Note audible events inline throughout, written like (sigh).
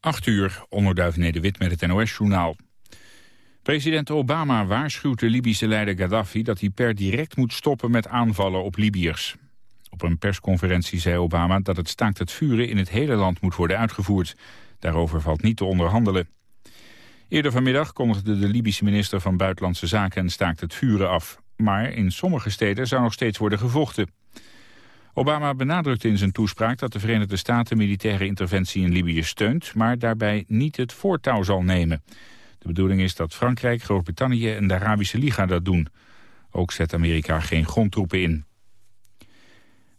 8 uur, onderduif Nederwit met het NOS-journaal. President Obama waarschuwt de Libische leider Gaddafi dat hij per direct moet stoppen met aanvallen op Libiërs. Op een persconferentie zei Obama dat het staakt het vuren in het hele land moet worden uitgevoerd. Daarover valt niet te onderhandelen. Eerder vanmiddag kondigde de Libische minister van Buitenlandse Zaken een staakt het vuren af. Maar in sommige steden zou nog steeds worden gevochten. Obama benadrukte in zijn toespraak dat de Verenigde Staten militaire interventie in Libië steunt, maar daarbij niet het voortouw zal nemen. De bedoeling is dat Frankrijk, Groot-Brittannië en de Arabische Liga dat doen. Ook zet Amerika geen grondtroepen in.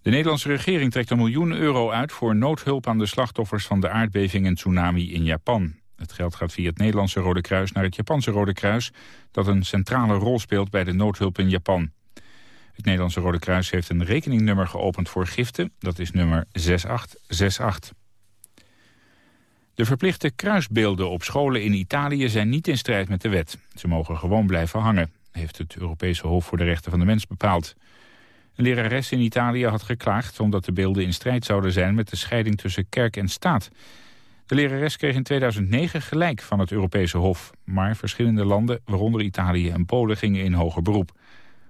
De Nederlandse regering trekt een miljoen euro uit voor noodhulp aan de slachtoffers van de aardbeving en tsunami in Japan. Het geld gaat via het Nederlandse Rode Kruis naar het Japanse Rode Kruis... dat een centrale rol speelt bij de noodhulp in Japan. Het Nederlandse Rode Kruis heeft een rekeningnummer geopend voor giften. Dat is nummer 6868. De verplichte kruisbeelden op scholen in Italië zijn niet in strijd met de wet. Ze mogen gewoon blijven hangen, heeft het Europese Hof voor de Rechten van de Mens bepaald. Een lerares in Italië had geklaagd omdat de beelden in strijd zouden zijn met de scheiding tussen kerk en staat. De lerares kreeg in 2009 gelijk van het Europese Hof. Maar verschillende landen, waaronder Italië en Polen, gingen in hoger beroep.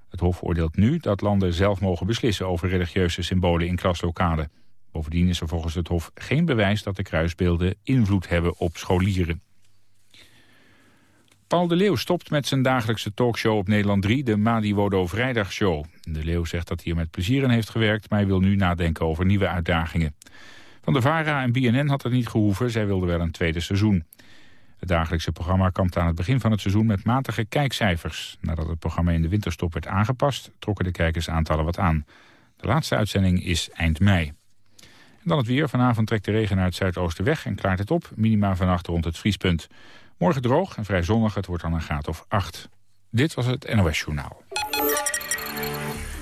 Het Hof oordeelt nu dat landen zelf mogen beslissen over religieuze symbolen in klaslokalen. Bovendien is er volgens het Hof geen bewijs dat de kruisbeelden invloed hebben op scholieren. Paul de Leeuw stopt met zijn dagelijkse talkshow op Nederland 3, de Madi Wodo Vrijdagshow. De Leeuw zegt dat hij er met plezier in heeft gewerkt, maar hij wil nu nadenken over nieuwe uitdagingen. Van de VARA en BNN had het niet gehoeven, zij wilden wel een tweede seizoen. Het dagelijkse programma kampt aan het begin van het seizoen met matige kijkcijfers. Nadat het programma in de winterstop werd aangepast, trokken de kijkersaantallen wat aan. De laatste uitzending is eind mei. Dan het weer. Vanavond trekt de regen naar het zuidoosten weg en klaart het op. Minima vannacht rond het vriespunt. Morgen droog en vrij zonnig. Het wordt dan een graad of 8. Dit was het NOS Journaal.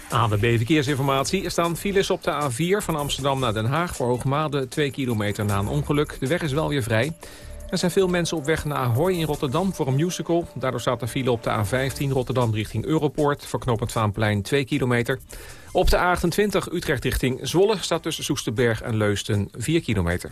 ANWB Verkeersinformatie. Er staan files op de A4 van Amsterdam naar Den Haag... voor Hoogmade, 2 kilometer na een ongeluk. De weg is wel weer vrij. Er zijn veel mensen op weg naar Ahoy in Rotterdam voor een musical. Daardoor staat de file op de A15 Rotterdam richting Europoort... voor knooppunt Vaanplein 2 kilometer. Op de A28 Utrecht richting Zwolle staat tussen Soesterberg en Leusden 4 kilometer.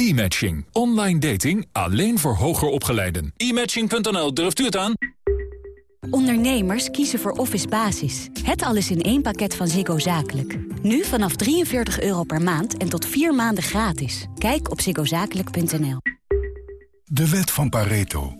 E-matching. Online dating alleen voor hoger opgeleiden. E-matching.nl, durft u het aan? Ondernemers kiezen voor Office Basis. Het alles in één pakket van Ziggo Zakelijk. Nu vanaf 43 euro per maand en tot vier maanden gratis. Kijk op ziggozakelijk.nl. De wet van Pareto.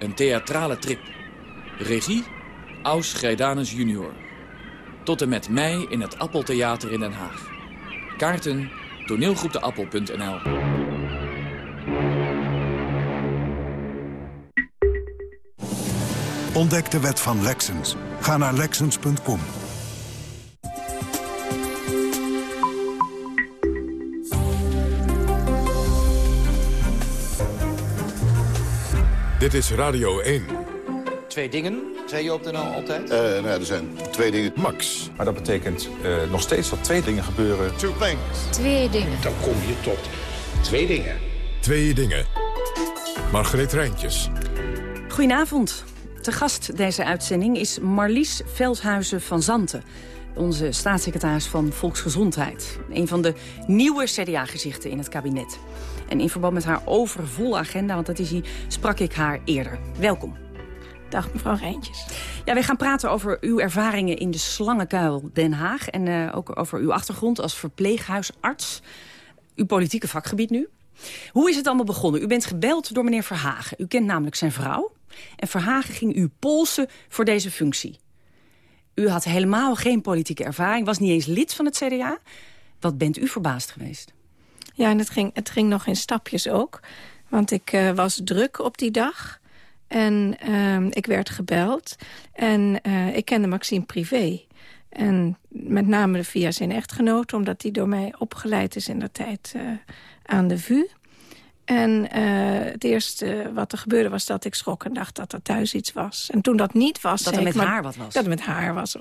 Een theatrale trip. Regie, Aus Grijdanus junior. Tot en met mei in het Appeltheater in Den Haag. Kaarten toneelgroepdeappel.nl Ontdek de wet van Lexens. Ga naar Lexens.com. Dit is Radio 1. Twee dingen, zei je op de NL altijd? Uh, nou, er zijn twee dingen. Max. Maar dat betekent uh, nog steeds dat twee dingen gebeuren. Two things. Twee dingen. Dan kom je tot twee dingen. Twee dingen. Margreet Rijntjes. Goedenavond. Te gast deze uitzending is Marlies Veldhuizen van Zanten. Onze staatssecretaris van Volksgezondheid. Een van de nieuwe CDA-gezichten in het kabinet. En in verband met haar overvolle agenda, want dat is hij, sprak ik haar eerder. Welkom. Dag mevrouw Rijntjes. Ja, wij gaan praten over uw ervaringen in de Slangenkuil Den Haag. En uh, ook over uw achtergrond als verpleeghuisarts. Uw politieke vakgebied nu. Hoe is het allemaal begonnen? U bent gebeld door meneer Verhagen. U kent namelijk zijn vrouw. En Verhagen ging u polsen voor deze functie. U had helemaal geen politieke ervaring, was niet eens lid van het CDA. Wat bent u verbaasd geweest? Ja, en het ging, het ging nog in stapjes ook. Want ik uh, was druk op die dag. En uh, ik werd gebeld. En uh, ik kende Maxime privé. En met name via zijn echtgenoot, omdat hij door mij opgeleid is in de tijd uh, aan de VU. En uh, het eerste wat er gebeurde was dat ik schrok en dacht dat er thuis iets was. En toen dat niet was... Dat er met ik, haar wat was? Dat er met haar was.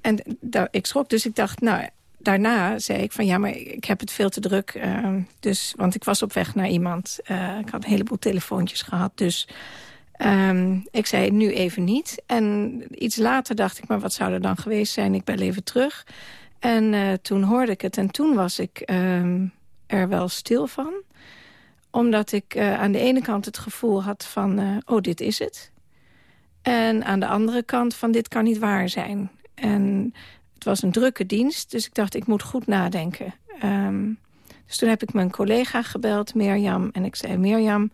En ik schrok, dus ik dacht, nou, daarna zei ik van ja, maar ik heb het veel te druk. Uh, dus, want ik was op weg naar iemand. Uh, ik had een heleboel telefoontjes gehad, dus... Um, ik zei nu even niet. En iets later dacht ik, maar wat zou er dan geweest zijn? Ik ben even terug. En uh, toen hoorde ik het en toen was ik um, er wel stil van. Omdat ik uh, aan de ene kant het gevoel had van, uh, oh, dit is het. En aan de andere kant van, dit kan niet waar zijn. En het was een drukke dienst, dus ik dacht, ik moet goed nadenken. Um, dus toen heb ik mijn collega gebeld, Mirjam. En ik zei, Mirjam,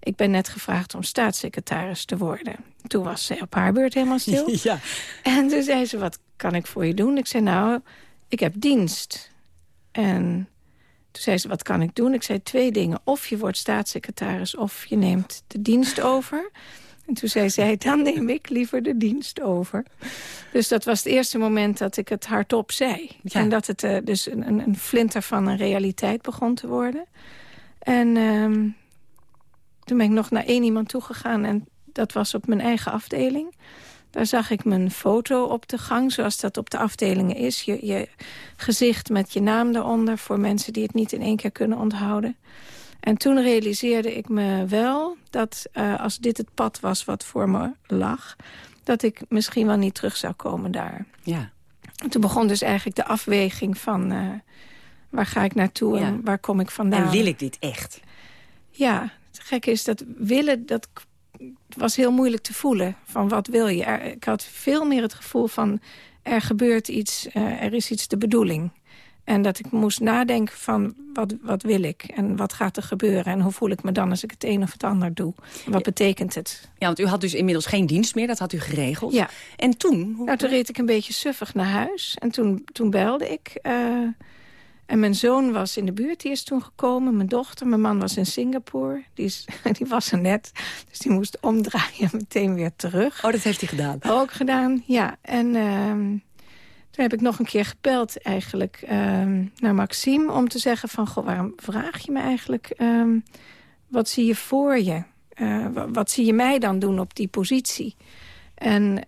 ik ben net gevraagd om staatssecretaris te worden. Toen was ze op haar beurt helemaal stil. (laughs) Ja. En toen zei ze, wat kan ik voor je doen? Ik zei, nou, ik heb dienst. En toen zei ze, wat kan ik doen? Ik zei twee dingen. Of je wordt staatssecretaris of je neemt de dienst over. En toen zei zij, dan neem ik liever de dienst over. Dus dat was het eerste moment dat ik het hardop zei. Ja. En dat het uh, dus een, een flinter van een realiteit begon te worden. En um, toen ben ik nog naar één iemand toegegaan en dat was op mijn eigen afdeling. Daar zag ik mijn foto op de gang, zoals dat op de afdelingen is. Je, je gezicht met je naam eronder voor mensen die het niet in één keer kunnen onthouden. En toen realiseerde ik me wel dat uh, als dit het pad was wat voor me lag... dat ik misschien wel niet terug zou komen daar. Ja. En toen begon dus eigenlijk de afweging van... Uh, waar ga ik naartoe ja. en waar kom ik vandaan. En wil ik dit echt? Ja, het gekke is dat willen, dat was heel moeilijk te voelen. Van wat wil je? Er, ik had veel meer het gevoel van er gebeurt iets, uh, er is iets de bedoeling. En dat ik moest nadenken van wat, wat wil ik en wat gaat er gebeuren... en hoe voel ik me dan als ik het een of het ander doe. Wat ja. betekent het? Ja, want u had dus inmiddels geen dienst meer, dat had u geregeld. Ja. En toen? Nou, toen reed ik een beetje suffig naar huis. En toen, toen belde ik... Uh, en mijn zoon was in de buurt, die is toen gekomen. Mijn dochter, mijn man was in Singapore. Die, is, (laughs) die was er net, dus die moest omdraaien en (laughs) meteen weer terug. Oh, dat heeft hij gedaan? Ook gedaan, ja. En uh, toen heb ik nog een keer gebeld eigenlijk uh, naar Maxime... om te zeggen van, goh, waarom vraag je me eigenlijk... Uh, wat zie je voor je? Uh, wat zie je mij dan doen op die positie? En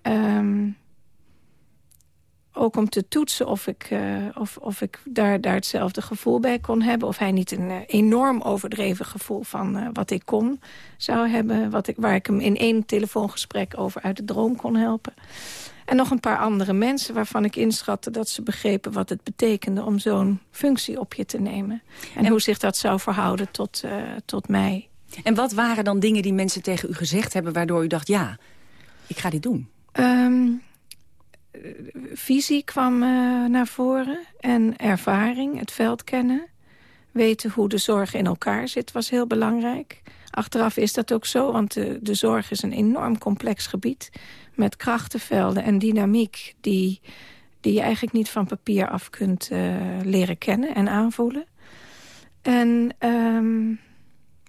ook om te toetsen of ik, uh, of, of ik daar, daar hetzelfde gevoel bij kon hebben. Of hij niet een uh, enorm overdreven gevoel van uh, wat ik kon zou hebben. Wat ik, waar ik hem in één telefoongesprek over uit de droom kon helpen. En nog een paar andere mensen waarvan ik inschatte dat ze begrepen wat het betekende om zo'n functie op je te nemen. En, en, hoe zich dat zou verhouden tot, tot mij. En wat waren dan dingen die mensen tegen u gezegd hebben waardoor u dacht ja, ik ga dit doen? Um, visie kwam uh, naar voren en ervaring, het veld kennen. Weten hoe de zorg in elkaar zit was heel belangrijk. Achteraf is dat ook zo, want de, zorg is een enorm complex gebied... met krachtenvelden en dynamiek die, die je eigenlijk niet van papier af kunt uh, leren kennen en aanvoelen. En um,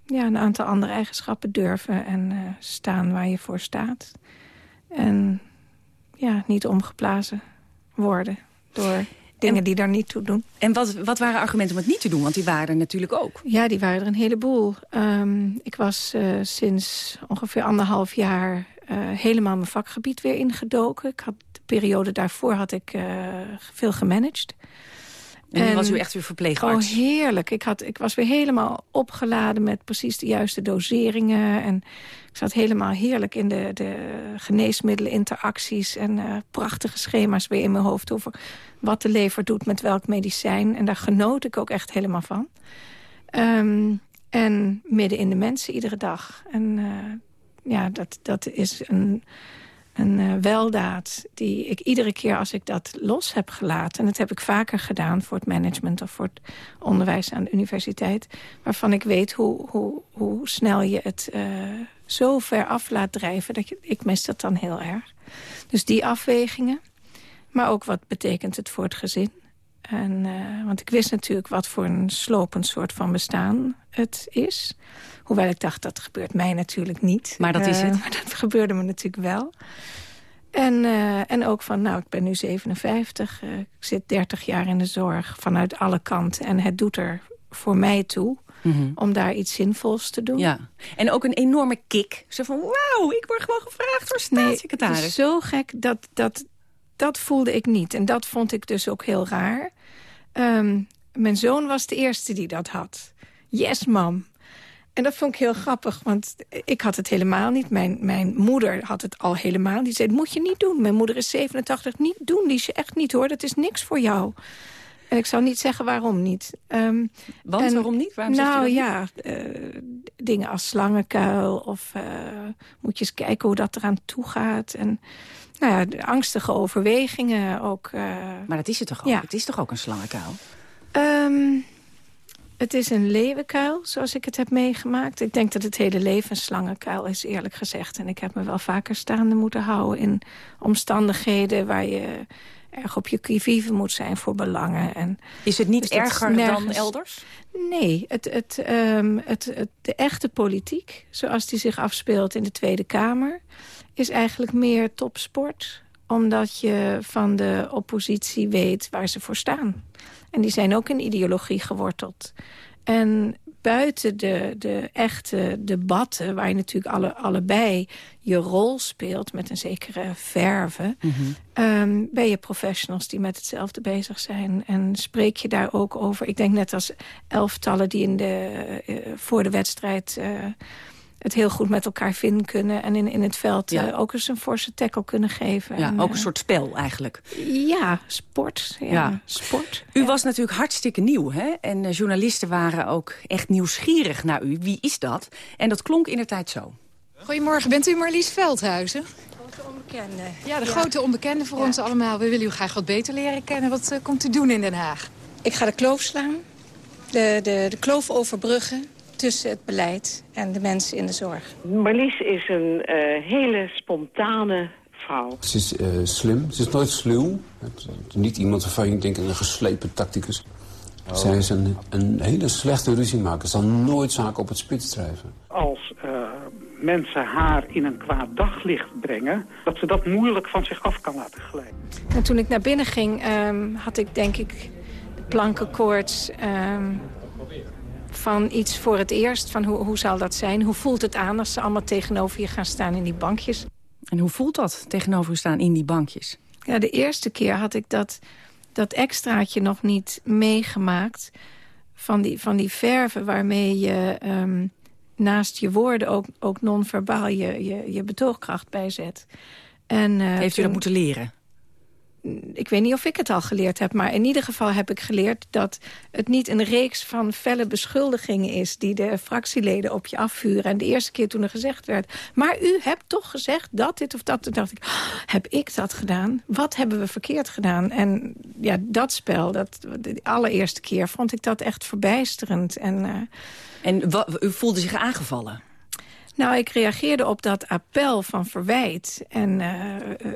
ja, een aantal andere eigenschappen durven en uh, staan waar je voor staat. En ja, niet omgeblazen worden door dingen en, die daar niet toe doen. En wat, wat waren argumenten om het niet te doen? Want die waren er natuurlijk ook. Ja, die waren er een heleboel. Um, ik was uh, sinds ongeveer anderhalf jaar uh, helemaal mijn vakgebied weer ingedoken. Ik had, de periode daarvoor had ik uh, veel gemanaged. En was u echt weer verpleegarts? Oh, heerlijk. Ik, had, ik was weer helemaal opgeladen met precies de juiste doseringen. En ik zat helemaal heerlijk in de, de geneesmiddelinteracties... en uh, prachtige schema's weer in mijn hoofd over wat de lever doet met welk medicijn. En daar genoot ik ook echt helemaal van. Um, en midden in de mensen iedere dag. En uh, ja, dat, dat is een een uh, weldaad die ik iedere keer als ik dat los heb gelaten... en dat heb ik vaker gedaan voor het management of voor het onderwijs aan de universiteit... waarvan ik weet hoe, hoe, hoe snel je het uh, zo ver af laat drijven... dat je, ik mis dat dan heel erg. Dus die afwegingen. Maar ook wat betekent het voor het gezin. En, uh, want ik wist natuurlijk wat voor een slopend soort van bestaan het is. Hoewel ik dacht, dat gebeurt mij natuurlijk niet. Maar dat is het. Uh, (laughs) maar dat gebeurde me natuurlijk wel. En, uh, en ook van, nou, ik ben nu 57. ik zit 30 jaar in de zorg vanuit alle kanten. En het doet er voor mij toe. Mm -hmm. om daar iets zinvols te doen. Ja. En ook een enorme kick. Zo van, wauw, ik word gewoon gevraagd voor staatssecretaris. Nee, het is zo gek dat, dat, dat voelde ik niet. En dat vond ik dus ook heel raar. Um, mijn zoon was de eerste die dat had. Yes, mam. En dat vond ik heel grappig, want ik had het helemaal niet. Mijn, mijn moeder had het al helemaal. Die zei, dat moet je niet doen. Mijn moeder is 87, niet doen. Die is echt niet, hoor. Dat is niks voor jou. En ik zou niet zeggen waarom niet. Um, Want en, waarom niet? Waarom nou je ja, uh, dingen als slangenkuil. Of uh, moet je eens kijken hoe dat eraan toe gaat. En nou ja, de angstige overwegingen ook. Uh, maar dat is het toch ook? Ja. Het is toch ook een slangenkuil? Um, het is een leeuwenkuil, zoals ik het heb meegemaakt. Ik denk dat het hele leven een slangenkuil is, eerlijk gezegd. En ik heb me wel vaker staande moeten houden in omstandigheden... waar je erg op je kivive moet zijn voor belangen. En is het niet dus erger nergens... dan elders? Nee, het, het, um, het, het, de echte politiek, zoals die zich afspeelt in de Tweede Kamer... is eigenlijk meer topsport, omdat je van de oppositie weet waar ze voor staan. En die zijn ook in ideologie geworteld. En buiten de, de echte debatten, waar je natuurlijk alle, allebei je rol speelt... met een zekere verve, mm -hmm. um, ben je professionals die met hetzelfde bezig zijn. En spreek je daar ook over. Ik denk net als elftallen die in de, uh, voor de wedstrijd... Uh, het heel goed met elkaar vinden kunnen. En in, in het veld ja. uh, ook eens een forse tackle kunnen geven. Ja, en, ook een soort spel eigenlijk. Ja, sport. Ja, ja. sport. U was natuurlijk hartstikke nieuw. Hè? En uh, journalisten waren ook echt nieuwsgierig naar u. Wie is dat? En dat klonk in de tijd zo. Goedemorgen, bent u Marlies Veldhuizen? Grote onbekende. Ja, de grote onbekende voor ons allemaal. We willen u graag wat beter leren kennen. Wat uh, komt u doen in Den Haag? Ik ga de kloof slaan. De, de, de kloof overbruggen tussen het beleid en de mensen in de zorg. Marlies is een uh, hele spontane vrouw. Ze is uh, slim, ze is nooit sluw. Het, het, niet iemand waarvan je denkt een geslepen tacticus. Oh. Zij is een, een hele slechte ruziemaker. Ze zal nooit zaken op het spits drijven. Als uh, mensen haar in een kwaad daglicht brengen... dat ze dat moeilijk van zich af kan laten glijden. En toen ik naar binnen ging, um, had ik denk ik de plankenkoorts... Um, van iets voor het eerst. Van hoe, hoe zal dat zijn? Hoe voelt het aan als ze allemaal tegenover je gaan staan in die bankjes? En hoe voelt dat tegenover je staan in die bankjes? Ja, de eerste keer had ik dat, dat extraatje nog niet meegemaakt. Van die, van die verven waarmee je um, naast je woorden ook, ook non-verbaal je, je, je betoogkracht bijzet. En, uh, Heeft u toen... dat moeten leren? Ik weet niet of ik het al geleerd heb... maar in ieder geval heb ik geleerd dat het niet een reeks van felle beschuldigingen is... die de fractieleden op je afvuren. En de eerste keer toen er gezegd werd... maar u hebt toch gezegd dat dit of dat... dacht ik, oh, heb ik dat gedaan? Wat hebben we verkeerd gedaan? En ja, dat spel, dat, de allereerste keer vond ik dat echt verbijsterend. En, uh, en u voelde zich aangevallen? Nou, ik reageerde op dat appel van verwijt. En uh, uh,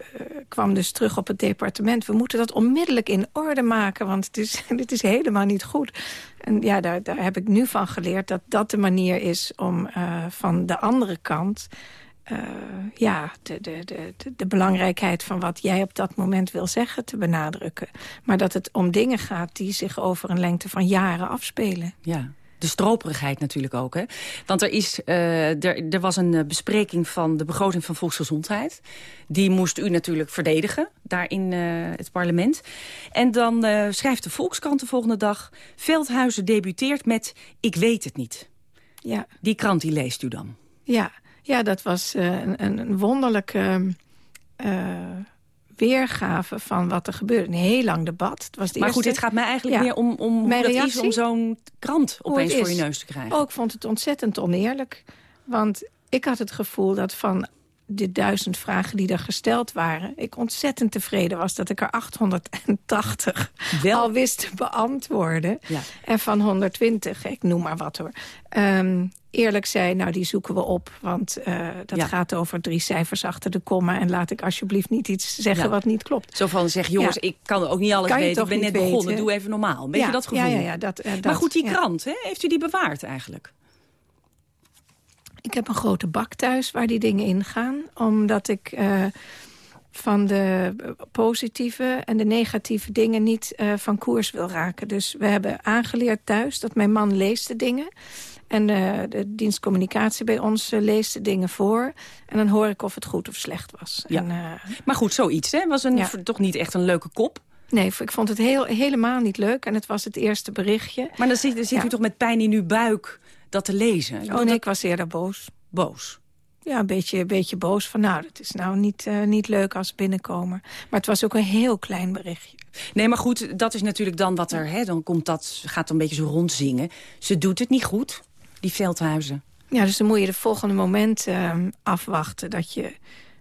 kwam dus terug op het departement. We moeten dat onmiddellijk in orde maken, want het is, (laughs) dit is helemaal niet goed. En ja, daar, daar heb ik nu van geleerd dat dat de manier is om van de andere kant... ja, de, de, de, de belangrijkheid van wat jij op dat moment wil zeggen te benadrukken. Maar dat het om dingen gaat die zich over een lengte van jaren afspelen. Ja. De stroperigheid natuurlijk ook. Hè? Want er, is, uh, er, er was een bespreking van de begroting van volksgezondheid. Die moest u natuurlijk verdedigen, daar in uh, het parlement. En dan uh, schrijft de Volkskrant de volgende dag... Veldhuizen debuteert met Ik weet het niet. Ja. Die krant die leest u dan? Ja, ja dat was een, een wonderlijke weergave van wat er gebeurde. Een heel lang debat. Het was de maar eerste... goed, dit gaat mij eigenlijk ja. meer om, om hoe dat is om zo'n krant opeens voor je neus te krijgen. Ook vond het ontzettend oneerlijk. Want ik had het gevoel dat van de duizend vragen die er gesteld waren... ik ontzettend tevreden was dat ik er 880 Wel. al wist te beantwoorden. Ja. En van 120, ik noem maar wat hoor. Ehm, eerlijk zei, nou die zoeken we op. Want eh, dat Ja. gaat over drie cijfers achter de komma. En laat ik alsjeblieft niet iets zeggen Ja. wat niet klopt. Zo van zeg, jongens, ik kan ook niet alles weten. Ik ben net begonnen, doe even normaal. Weet Ja, je dat gevoel? ja, ja, ja, dat- eh, maar dat, goed, die krant, hè, heeft u die bewaard eigenlijk? Ik heb een grote bak thuis waar die dingen in gaan. Omdat ik eh, van de positieve en de negatieve dingen niet van koers wil raken. Dus we hebben aangeleerd thuis dat mijn man leest de dingen. En de dienst communicatie bij ons eh, leest de dingen voor. En dan hoor ik of het goed of slecht was. Ja. En, eh, Maar goed, zoiets, hè? Was een, Ja. toch niet echt een leuke kop. nee, ik vond het heel, helemaal niet leuk. En het was het eerste berichtje. Maar dan zit, dan zit Ja. u toch met pijn in uw buik dat te lezen? Ik Oh bedoel, nee, dat- ik was eerder boos. Boos? Ja, een beetje, een beetje boos van nou, dat is nou niet, eh, niet leuk als binnenkomer. Maar het was ook een heel klein berichtje. Nee, maar goed, dat is natuurlijk dan wat er... Hè, dan komt dat, gaat een beetje zo rondzingen. Ze doet het niet goed, die Veldhuizen. Ja, dus dan moet je de volgende moment ehm, afwachten dat je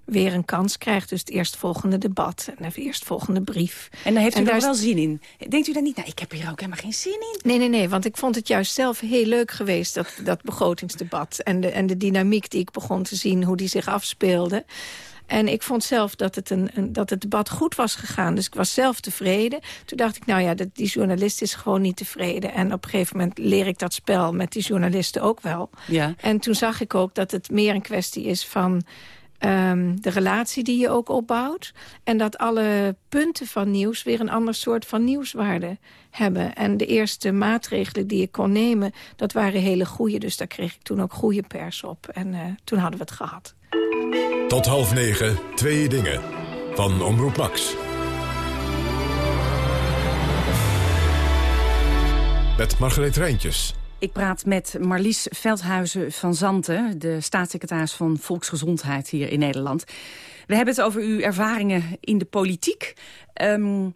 weer een kans krijgt. Dus het eerstvolgende debat en de eerstvolgende brief. En dan heeft u daar is- wel zin in. Denkt u dan niet, nou, ik heb hier ook helemaal geen zin in? Nee, nee, nee, want ik vond het juist zelf heel leuk geweest, dat, dat begrotingsdebat. En de, en de dynamiek die ik begon te zien, hoe die zich afspeelde. En ik vond zelf dat het, een, een, dat het debat goed was gegaan. Dus ik was zelf tevreden. Toen dacht ik, nou ja, dat, die journalist is gewoon niet tevreden. En op een gegeven moment leer ik dat spel met die journalisten ook wel. Ja. En toen zag ik ook dat het meer een kwestie is van... ehm, de relatie die je ook opbouwt. En dat alle punten van nieuws weer een ander soort van nieuwswaarde hebben. En de eerste maatregelen die ik kon nemen, dat waren hele goede. Dus daar kreeg ik toen ook goede pers op. En eh, toen hadden we het gehad. Tot half negen, twee dingen. Van Omroep Max. Met Margreet Rijntjes. Ik praat met Marlies Veldhuizen van Zanten... de staatssecretaris van Volksgezondheid hier in Nederland. We hebben het over uw ervaringen in de politiek. Ehm,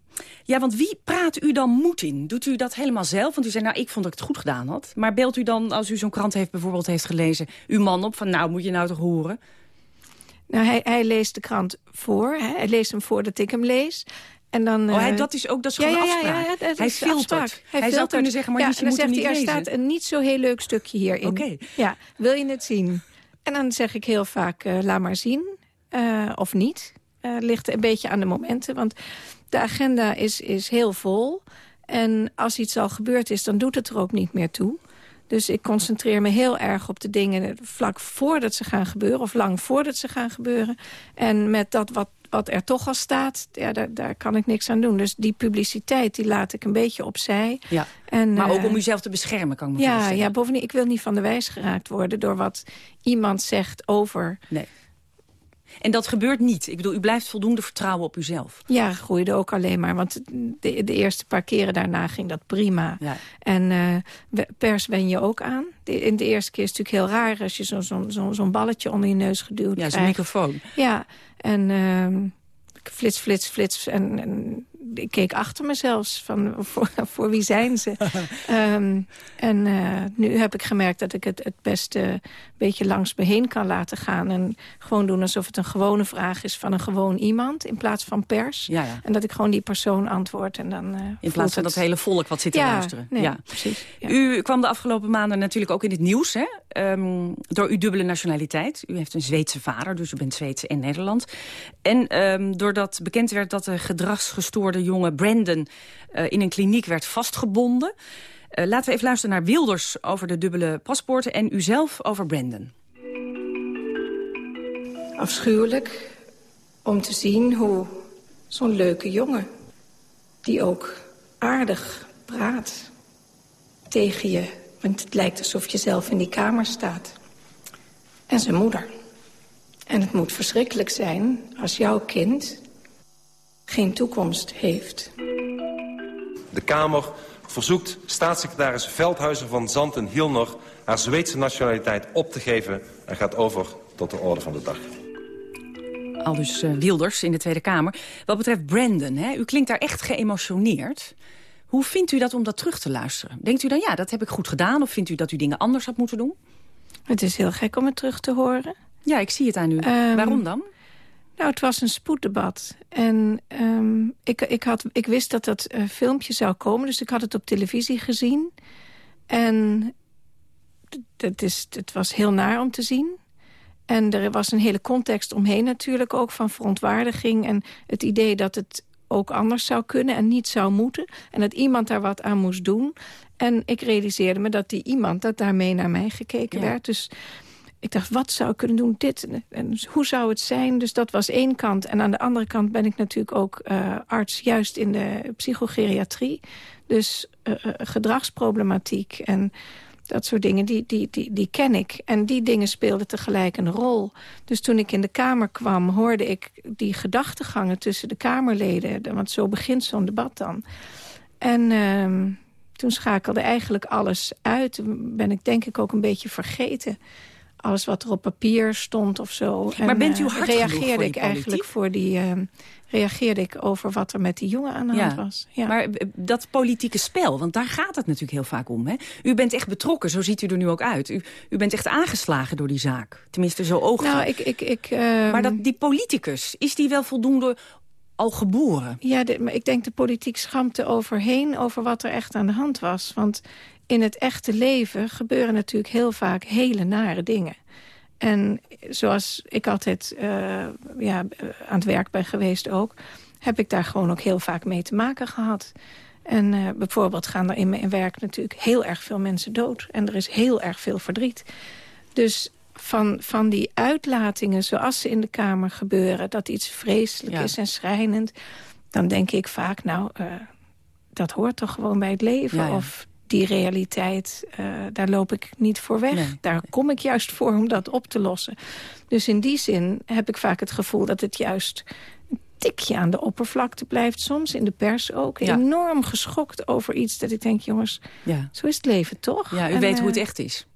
ja, want wie praat u dan moed in? Doet u dat helemaal zelf? Want u zei, nou, ik vond dat ik het goed gedaan had. Maar beeldt u dan, als u zo'n krant heeft, bijvoorbeeld heeft gelezen... uw man op van, nou, moet je nou toch horen? Nou, hij, hij leest de krant voor. Hè? Hij leest hem voordat ik hem lees. En dan, Oh, hij- eh, dat is ook- dat is gewoon een afspraak. Hij filtert. afspraak. Hij zou kunnen zeggen, maar ja, en dan zegt hij, er staat een niet zo heel leuk stukje hierin. Oké. Ja, wil je het zien? En dan zeg ik heel vaak, eh, laat maar zien. Eh, of niet. Eh ligt een beetje aan de momenten. Want de agenda is, is heel vol. En als iets al gebeurd is, dan doet het er ook niet meer toe. Dus ik concentreer me heel erg op de dingen vlak voordat ze gaan gebeuren... of lang voordat ze gaan gebeuren. En met dat wat, wat er toch al staat, ja, daar, daar kan ik niks aan doen. Dus die publiciteit die laat ik een beetje opzij. Ja. En, maar ook eh, om uzelf te beschermen, kan ik me ja, voorstellen. ja, bovendien, ik wil niet van de wijs geraakt worden... door wat iemand zegt over... Nee. En dat gebeurt niet. Ik bedoel, u blijft voldoende vertrouwen op uzelf. Ja, groeide ook alleen maar. Want de, de eerste paar keren daarna ging dat prima. Ja. En eh, pers wen je ook aan. De, in de eerste keer is het natuurlijk heel raar... als je zo'n zo, zo, zo'n balletje onder je neus geduwd Ja, zo'n krijgt. microfoon. Ja, en ehm, flits, flits, flits. En, en ik keek achter me zelfs van voor, (laughs) voor wie zijn ze. Ehm, en eh, nu heb ik gemerkt dat ik het het beste een beetje langs me heen kan laten gaan. En gewoon doen alsof het een gewone vraag is van een gewoon iemand. In plaats van pers. Ja, ja. En dat ik gewoon die persoon antwoord. En dan, eh, In plaats van het- dat hele volk wat zit te Ja, luisteren. nee, ja. precies. U kwam de afgelopen maanden natuurlijk ook in het nieuws. Hè? Ehm, door uw dubbele nationaliteit. U heeft een Zweedse vader, dus u bent Zweeds en Nederland. En ehm, doordat bekend werd dat de gedragsgestoorde jonge Brandon... eh, in een kliniek werd vastgebonden. Eh, laten we even luisteren naar Wilders over de dubbele paspoorten... en u zelf over Brandon. afschuwelijk om te zien hoe zo'n leuke jongen... die ook aardig praat tegen je... want het lijkt alsof je zelf in die kamer staat. En zijn moeder. En het moet verschrikkelijk zijn als jouw kind geen toekomst heeft. De Kamer verzoekt staatssecretaris Veldhuizen van Zanten Hielner... haar Zweedse nationaliteit op te geven en gaat over tot de orde van de dag. Al dus eh, Wilders in de Tweede Kamer. Wat betreft Brandon, hè, u klinkt daar echt geëmotioneerd. Hoe vindt u dat om dat terug te luisteren? Denkt u dan, ja, dat heb ik goed gedaan? Of vindt u dat u dingen anders had moeten doen? Het is heel gek om het terug te horen. Ja, ik zie het aan u. Ehm, Waarom dan? Nou, het was een spoeddebat. En ehm, ik, ik, had, ik wist dat dat eh, filmpje zou komen, dus ik had het op televisie gezien. En het, is, het was heel naar om te zien. En er was een hele context omheen natuurlijk ook van verontwaardiging... en het idee dat het ook anders zou kunnen en niet zou moeten. En dat iemand daar wat aan moest doen. En ik realiseerde me dat die iemand, dat daarmee naar mij gekeken werd. Dus ik dacht, wat zou ik kunnen doen? Dit. En hoe zou het zijn? Dus dat was één kant. En aan de andere kant ben ik natuurlijk ook uh, arts... juist in de psychogeriatrie. Dus uh, gedragsproblematiek en dat soort dingen, die, die, die, die ken ik. En die dingen speelden tegelijk een rol. Dus toen ik in de Kamer kwam, hoorde ik die gedachtegangen tussen de Kamerleden. Want zo begint zo'n debat dan. En uh, toen schakelde eigenlijk alles uit. Ben ik denk ik ook een beetje vergeten alles wat er op papier stond of zo. Maar bent u uh, hard reageerde ik eigenlijk voor die uh, reageerde ik over wat er met die jongen aan de ja. hand was. Ja. Maar dat politieke spel, want daar gaat het natuurlijk heel vaak om. Hè? U bent echt betrokken, zo ziet u er nu ook uit. U, u bent echt aangeslagen door die zaak. Tenminste, zo oog. Nou, ik, ik, ik, uh, maar dat, die politicus, is die wel voldoende al geboren? Ja, de, maar ik denk de politiek schampte overheen over wat er echt aan de hand was. Want in het echte leven gebeuren natuurlijk heel vaak hele nare dingen. En zoals ik altijd uh, ja, aan het werk ben geweest ook... heb ik daar gewoon ook heel vaak mee te maken gehad. En uh, bijvoorbeeld gaan er in mijn werk natuurlijk heel erg veel mensen dood. En er is heel erg veel verdriet. Dus van, van die uitlatingen zoals ze in de Kamer gebeuren... dat iets vreselijk ja. is en schrijnend... dan denk ik vaak, nou, uh, dat hoort toch gewoon bij het leven. Ja, ja. Of die realiteit, uh, daar loop ik niet voor weg. Nee. Daar kom ik juist voor om dat op te lossen. Dus in die zin heb ik vaak het gevoel dat het juist een tikje aan de oppervlakte blijft. Soms in de pers ook. Ja. Enorm geschokt over iets dat ik denk, jongens, ja. zo is het leven toch? Ja, u en, weet hoe het echt is.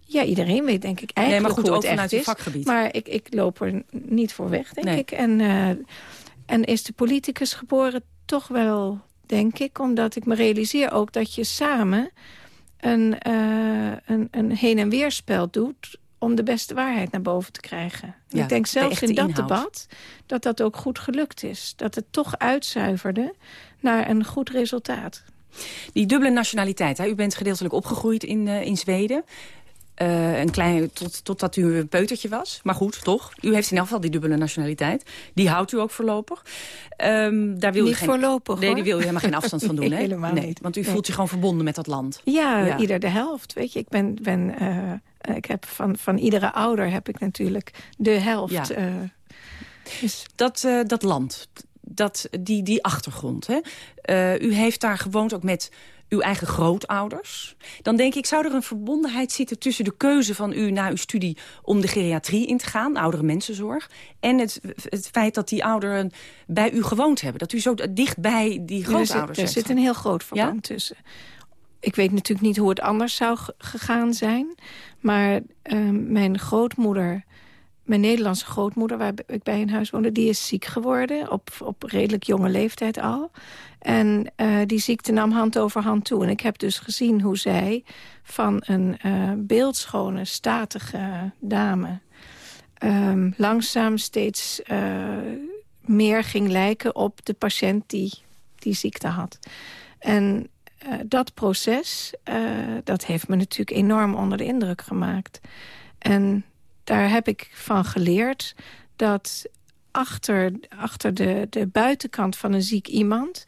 Ja, iedereen weet denk ik eigenlijk nee, maar goed, hoe het echt is. Vakgebied. Maar ik, ik loop er niet voor weg, denk nee. ik. En, uh, en is de politicus geboren toch wel denk ik. Omdat ik me realiseer ook dat je samen een, uh, een, een heen- en weerspel doet om de beste waarheid naar boven te krijgen. Ja, ik denk zelfs in dat inhoud. debat dat dat ook goed gelukt is. Dat het toch uitzuiverde naar een goed resultaat. Die dubbele nationaliteit, hè? u bent gedeeltelijk opgegroeid in, uh, in Zweden. Uh, een klein, tot, totdat u een peutertje was. Maar goed, toch? U heeft in elk geval die dubbele nationaliteit. Die houdt u ook voorlopig. Um, daar wil niet u geen, voorlopig, Nee, die wil u helemaal geen afstand van (laughs) doen, nee, hè? helemaal nee, niet. Want u nee. voelt zich gewoon verbonden met dat land. Ja, ja. ieder de helft, weet je. Ik ben... ben uh, ik heb van, van iedere ouder heb ik natuurlijk de helft. Ja. Uh, dus... dat, dat land, dat, die, die achtergrond. Hè? U heeft daar gewoond ook met uw eigen grootouders. Dan denk ik, zou er een verbondenheid zitten tussen de keuze van u na uw studie om de geriatrie in te gaan, oudere mensenzorg, en het, het feit dat die ouderen bij u gewoond hebben. Dat u zo dicht bij die grootouders Er zit, er zit een heel groot verband ja? tussen. Ik weet natuurlijk niet hoe het anders zou gegaan zijn. Maar uh, mijn grootmoeder, mijn Nederlandse grootmoeder... waar ik bij in huis woonde, die is ziek geworden. Op, op redelijk jonge leeftijd al. En uh, die ziekte nam hand over hand toe. En ik heb dus gezien hoe zij van een uh, beeldschone, statige dame... Um, langzaam steeds uh, meer ging lijken op de patiënt die die ziekte had. En dat proces, dat heeft me natuurlijk enorm onder de indruk gemaakt. En daar heb ik van geleerd dat achter, achter de, de buitenkant van een ziek iemand...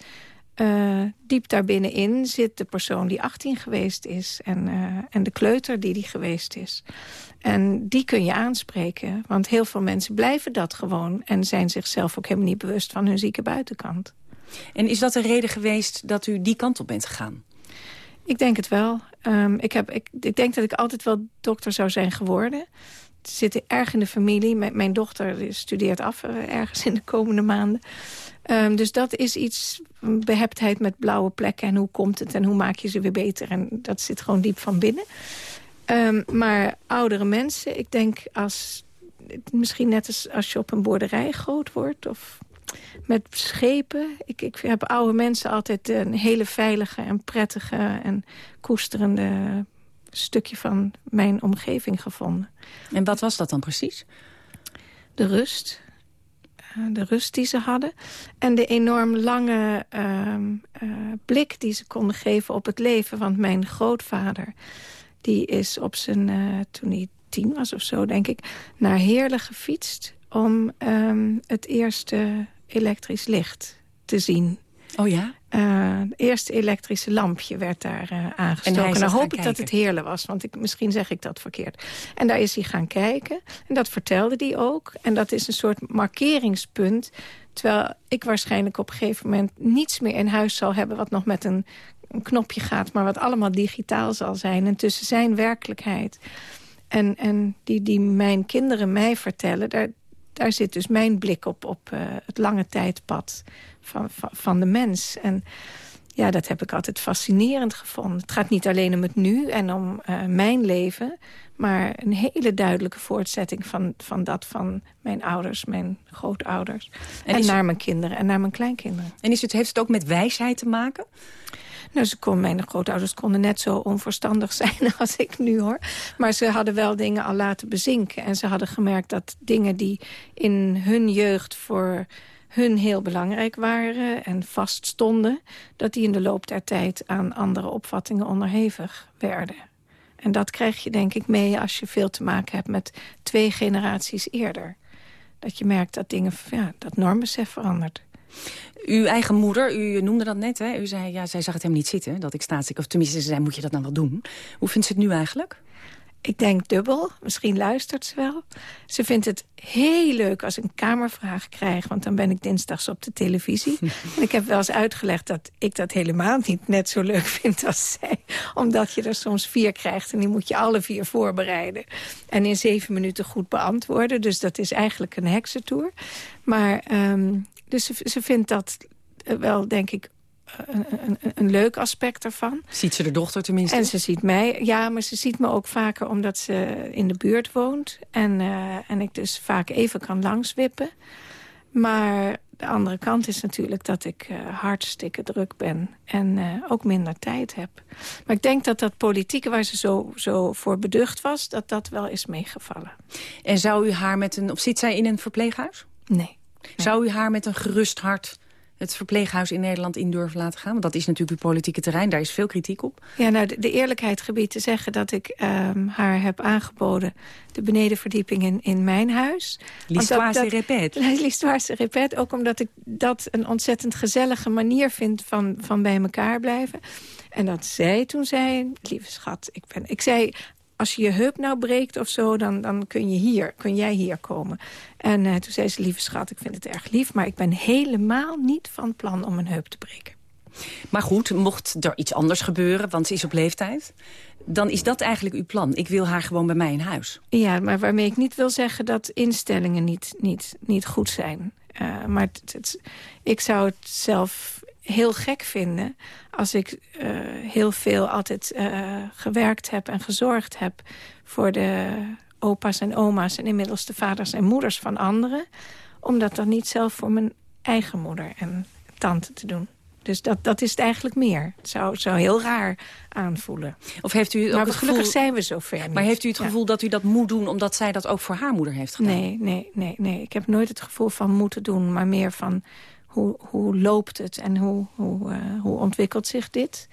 Uh, diep daar binnenin zit de persoon die 18 geweest is... en, uh, en de kleuter die die geweest is. En die kun je aanspreken, want heel veel mensen blijven dat gewoon... en zijn zichzelf ook helemaal niet bewust van hun zieke buitenkant. En is dat een reden geweest dat u die kant op bent gegaan? Ik denk het wel. Um, ik, heb, ik, ik denk dat ik altijd wel dokter zou zijn geworden. Het zit erg in de familie. Mijn, dochter studeert af uh, ergens in de komende maanden. Um, dus dat is iets, beheptheid met blauwe plekken... en hoe komt het en hoe maak je ze weer beter. En dat zit gewoon diep van binnen. Um, maar oudere mensen, ik denk als... misschien net als als je op een boerderij groot wordt... of met schepen. Ik, ik heb oude mensen altijd een hele veilige en prettige en koesterende stukje van mijn omgeving gevonden. En wat was dat dan precies? De rust. Eh, de rust die ze hadden. En de enorm lange ehm, eh, blik die ze konden geven op het leven. Want mijn grootvader, die is op zijn, uh, toen hij tien was of zo, denk ik... naar Heerlen gefietst om ehm, het eerste elektrisch licht te zien. Oh ja? Uh, het eerste elektrische lampje werd daar uh, aangestoken. En dan hoop ik dat het Heerlen was, want ik, misschien zeg ik dat verkeerd. En daar is hij gaan kijken. En dat vertelde hij ook. En dat is een soort markeringspunt. Terwijl ik waarschijnlijk op een gegeven moment niets meer in huis zal hebben... wat nog met een, een knopje gaat, maar wat allemaal digitaal zal zijn. En tussen zijn werkelijkheid en, en die, die mijn kinderen mij vertellen... daar, daar zit dus mijn blik op, op uh, het lange tijdpad van, van, van, de mens. En ja, dat heb ik altijd fascinerend gevonden. Het gaat niet alleen om het nu en om uh, mijn leven... maar een hele duidelijke voortzetting van, van dat van mijn ouders, mijn grootouders. En, en naar het... mijn kinderen en naar mijn kleinkinderen. En is het, heeft het ook met wijsheid te maken? Nou, ze kon, mijn grootouders konden net zo onverstandig (laughs) zijn als ik nu hoor. Maar ze hadden wel dingen al laten bezinken. En ze hadden gemerkt dat dingen die in hun jeugd voor hun heel belangrijk waren en vaststonden... dat die in de loop der tijd aan andere opvattingen onderhevig werden. En dat krijg je denk ik mee als je veel te maken hebt met twee generaties eerder. Dat je merkt dat dingen, ja, dat normbesef verandert. Uw eigen moeder, u noemde dat net, hè? U zei, ja, zij zag het hem niet zitten, dat ik staatsik... of tenminste, ze zei, moet je dat dan wel doen? Hoe vindt ze het nu eigenlijk? Ik denk dubbel. Misschien luistert ze wel. Ze vindt het heel leuk als ik een kamervraag krijg... want dan ben ik dinsdags op de televisie. (laughs) en ik heb wel eens uitgelegd dat ik dat helemaal niet net zo leuk vind als zij. Omdat je er soms vier krijgt en die moet je alle vier voorbereiden. En in zeven minuten goed beantwoorden. Dus dat is eigenlijk een heksentour. Maar um, dus ze, ze vindt dat wel, denk ik, een, een, een, leuk aspect ervan. Ziet ze de dochter tenminste? En ze ziet mij, ja, maar ze ziet me ook vaker omdat ze in de buurt woont. En, uh, en ik dus vaak even kan langswippen. Maar de andere kant is natuurlijk dat ik uh, hartstikke druk ben. En uh, ook minder tijd heb. Maar ik denk dat dat politieke waar ze zo, zo voor beducht was... dat dat wel is meegevallen. En zou u haar met een... Of zit zij in een verpleeghuis? Nee. Zou u haar met een gerust hart het verpleeghuis in Nederland in durven laten gaan? Want dat is natuurlijk uw politieke terrein, daar is veel kritiek op. Ja, nou, de, de eerlijkheid gebied te zeggen dat ik um, haar heb aangeboden... de benedenverdieping in, in mijn huis. L'histoire se répète. (laughs) L'histoire se répète, ook omdat ik dat een ontzettend gezellige manier vind... van, van bij elkaar blijven. En dat zij toen zei, lieve schat, ik, ben, ik zei als je je heup nou breekt of zo, dan, dan kun, je hier, kun jij hier komen. En uh, toen zei ze, lieve schat, ik vind het erg lief... maar ik ben helemaal niet van plan om een heup te breken. Maar goed, mocht er iets anders gebeuren, want ze is op leeftijd... dan is dat eigenlijk uw plan. Ik wil haar gewoon bij mij in huis. Ja, maar waarmee ik niet wil zeggen dat instellingen niet, niet, niet goed zijn. Uh, maar ik zou het zelf heel gek vinden als ik uh, heel veel altijd uh, gewerkt heb en gezorgd heb... voor de opa's en oma's en inmiddels de vaders en moeders van anderen... om dat dan niet zelf voor mijn eigen moeder en tante te doen. Dus dat, dat is het eigenlijk meer. Het zou, zou heel raar aanvoelen. Of heeft u ook maar het gelukkig zijn we zover niet. Maar heeft u het gevoel ja. dat u dat moet doen... omdat zij dat ook voor haar moeder heeft gedaan? Nee, nee, nee, nee. Ik heb nooit het gevoel van moeten doen... maar meer van hoe, hoe loopt het en hoe, hoe, uh, hoe ontwikkelt zich dit?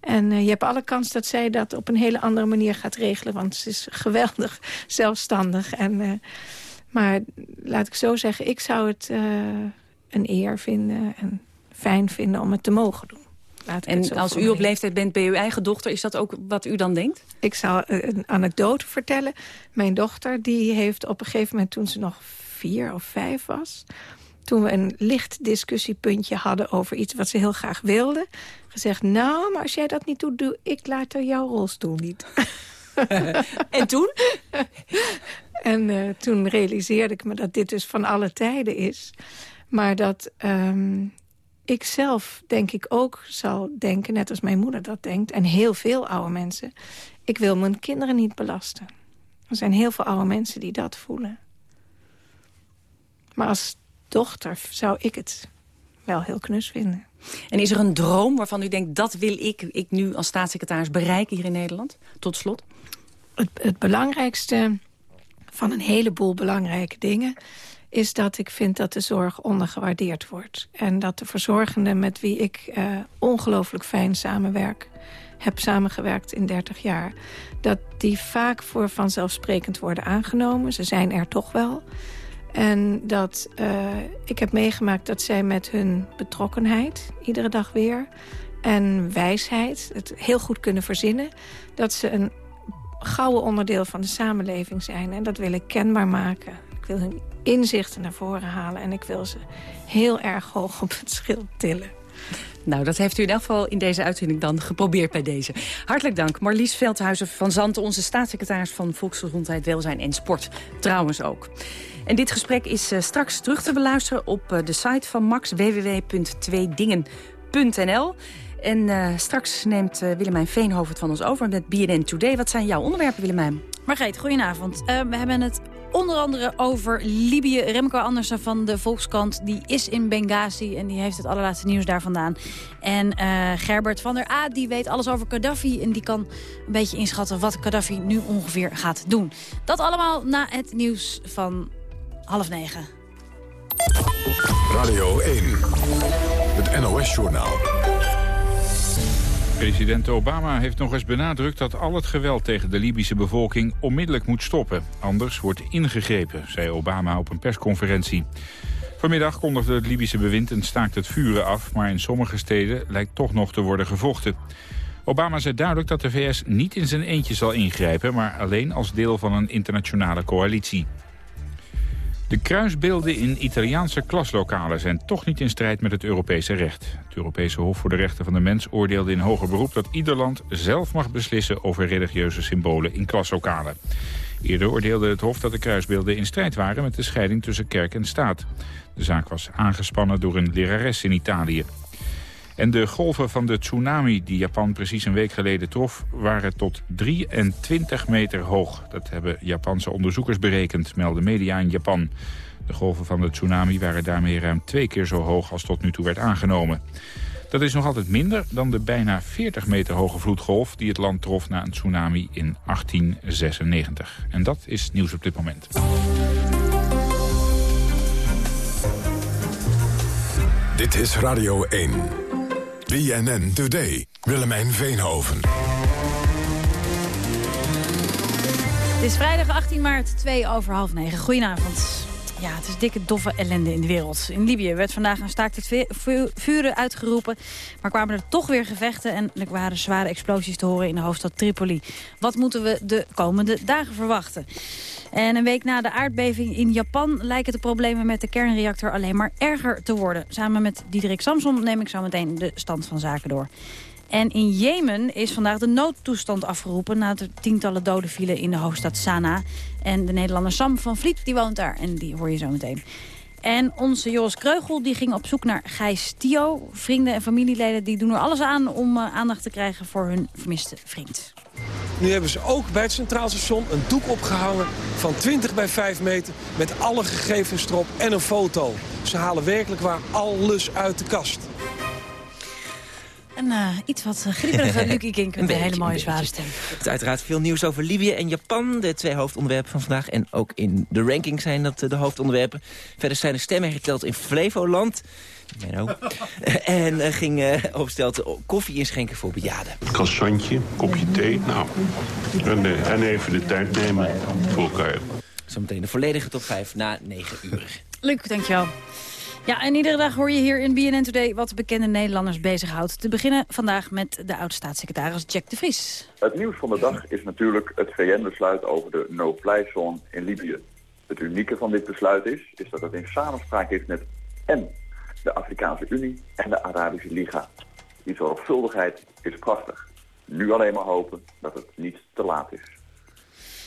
En uh, je hebt alle kans dat zij dat op een hele andere manier gaat regelen. Want ze is geweldig (laughs) zelfstandig. En, uh, maar laat ik zo zeggen, ik zou het een eer vinden... en fijn vinden om het te mogen doen. en als u op leeftijd bent bij uw eigen dochter, is dat ook wat u dan denkt? Ik zal een anekdote vertellen. Mijn dochter die heeft op een gegeven moment, toen ze nog vier of vijf was toen we een licht discussiepuntje hadden over iets wat ze heel graag wilde... gezegd, nou, maar als jij dat niet doet, doe ik later jouw rolstoel niet. (laughs) en toen? en uh, toen realiseerde ik me dat dit dus van alle tijden is. Maar dat um, ik zelf denk ik ook zal denken, net als mijn moeder dat denkt... en heel veel oude mensen, ik wil mijn kinderen niet belasten. Er zijn heel veel oude mensen die dat voelen. Maar als dochter zou ik het wel heel knus vinden. En is er een droom waarvan u denkt... dat wil ik, ik nu als staatssecretaris bereiken hier in Nederland? Tot slot. Het, het belangrijkste van een heleboel belangrijke dingen is dat ik vind dat de zorg ondergewaardeerd wordt. En dat de verzorgenden met wie ik uh, ongelooflijk fijn samenwerk... heb samengewerkt in 30 jaar... dat die vaak voor vanzelfsprekend worden aangenomen. Ze zijn er toch wel. En dat uh, ik heb meegemaakt dat zij met hun betrokkenheid... iedere dag weer, en wijsheid, het heel goed kunnen verzinnen... dat ze een gouden onderdeel van de samenleving zijn. En dat wil ik kenbaar maken. Ik wil hun inzichten naar voren halen. En ik wil ze heel erg hoog op het schild tillen. Nou, dat heeft u in elk geval in deze uitzending dan geprobeerd bij deze. Hartelijk dank. Marlies Veldhuizen van Zanten, onze staatssecretaris van Volksgezondheid, Welzijn en Sport. Trouwens ook. En dit gesprek is uh, straks terug te beluisteren op uh, de site van Max, www.tweedingen.nl. En uh, straks neemt Willemijn Veenhoven van ons over met BNN Today. Wat zijn jouw onderwerpen, Willemijn? Margreet, goedenavond. we hebben het onder andere over Libië. Remco Andersen van de Volkskrant die is in Benghazi en die heeft het allerlaatste nieuws daar vandaan. En uh, Gerbert van der A die weet alles over Gaddafi en die kan een beetje inschatten wat Gaddafi nu ongeveer gaat doen. Dat allemaal na het nieuws van half negen. Radio 1, het NOS-journaal. President Obama heeft nog eens benadrukt dat al het geweld tegen de Libische bevolking onmiddellijk moet stoppen. Anders wordt ingegrepen, zei Obama op een persconferentie. Vanmiddag kondigde het Libische bewind een staakt het vuren af, maar in sommige steden lijkt toch nog te worden gevochten. Obama zei duidelijk dat de VS niet in zijn eentje zal ingrijpen, maar alleen als deel van een internationale coalitie. De kruisbeelden in Italiaanse klaslokalen zijn toch niet in strijd met het Europese recht. Het Europese Hof voor de Rechten van de Mens oordeelde in hoger beroep dat ieder land zelf mag beslissen over religieuze symbolen in klaslokalen. Eerder oordeelde het Hof dat de kruisbeelden in strijd waren met de scheiding tussen kerk en staat. De zaak was aangespannen door een lerares in Italië. En de golven van de tsunami die Japan precies een week geleden trof... waren tot 23 meter hoog. Dat hebben Japanse onderzoekers berekend, melden media in Japan. De golven van de tsunami waren daarmee ruim twee keer zo hoog... als tot nu toe werd aangenomen. Dat is nog altijd minder dan de bijna 40 meter hoge vloedgolf... die het land trof na een tsunami in 1896. En dat is nieuws op dit moment. Dit is Radio 1. BNN Today. Willemijn Veenhoven. Het is vrijdag 18 maart, 2 over half 9. Goedenavond. Ja, het is dikke doffe ellende in de wereld. In Libië werd vandaag een staakt het vuren uitgeroepen. Maar kwamen er toch weer gevechten en er waren zware explosies te horen in de hoofdstad Tripoli. Wat moeten we de komende dagen verwachten? En een week na de aardbeving in Japan lijken de problemen met de kernreactor alleen maar erger te worden. Samen met Diederik Samson neem ik zo meteen de stand van zaken door. En in Jemen is vandaag de noodtoestand afgeroepen... na de tientallen doden vielen in de hoofdstad Sanaa. En de Nederlander Sam van Vliet die woont daar en die hoor je zo meteen. En onze Joris Kreugel die ging op zoek naar Gijs Tio. Vrienden en familieleden die doen er alles aan om uh, aandacht te krijgen voor hun vermiste vriend. Nu hebben ze ook bij het Centraal Station een doek opgehangen van 20 bij 5 meter... met alle gegevens erop en een foto. Ze halen werkelijk waar alles uit de kast. En uh, iets wat grieperige (laughs) Lucky Kink met een, een hele mooie zware stem. Het is uiteraard veel nieuws over Libië en Japan. De twee hoofdonderwerpen van vandaag. En ook in de ranking zijn dat de hoofdonderwerpen. Verder zijn de stemmen geteld in Flevoland. (laughs) en uh, ging uh, koffie inschenken voor bejaarden. Croissantje, kopje thee. Nou, en, uh, en even de tijd nemen voor elkaar. Zometeen de volledige top 5 na 9 uur. (laughs) Luc, dankjewel. Ja, en iedere dag hoor je hier in BNN Today wat bekende Nederlanders bezighoudt. Te beginnen vandaag met de oud-staatssecretaris Jack de Vries. Het nieuws van de dag is natuurlijk het VN-besluit over de no-fly-zone in Libië. Het unieke van dit besluit is, is dat het in samenspraak is met en de Afrikaanse Unie en de Arabische Liga. Die zorgvuldigheid is prachtig. Nu alleen maar hopen dat het niet te laat is.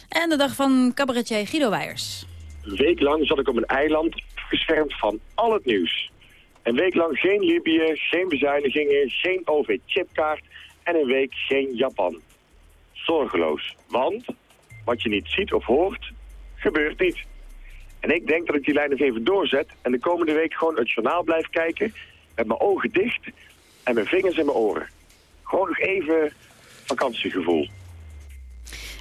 En de dag van cabaretier Guido Weijers. Een week lang zat ik op een eiland beschermd van al het nieuws. Een week lang geen Libië, geen bezuinigingen, geen OV-chipkaart en een week geen Japan. Zorgeloos, want wat je niet ziet of hoort, gebeurt niet. En ik denk dat ik die lijn nog even doorzet en de komende week gewoon het journaal blijf kijken... met mijn ogen dicht en mijn vingers in mijn oren. Gewoon nog even vakantiegevoel.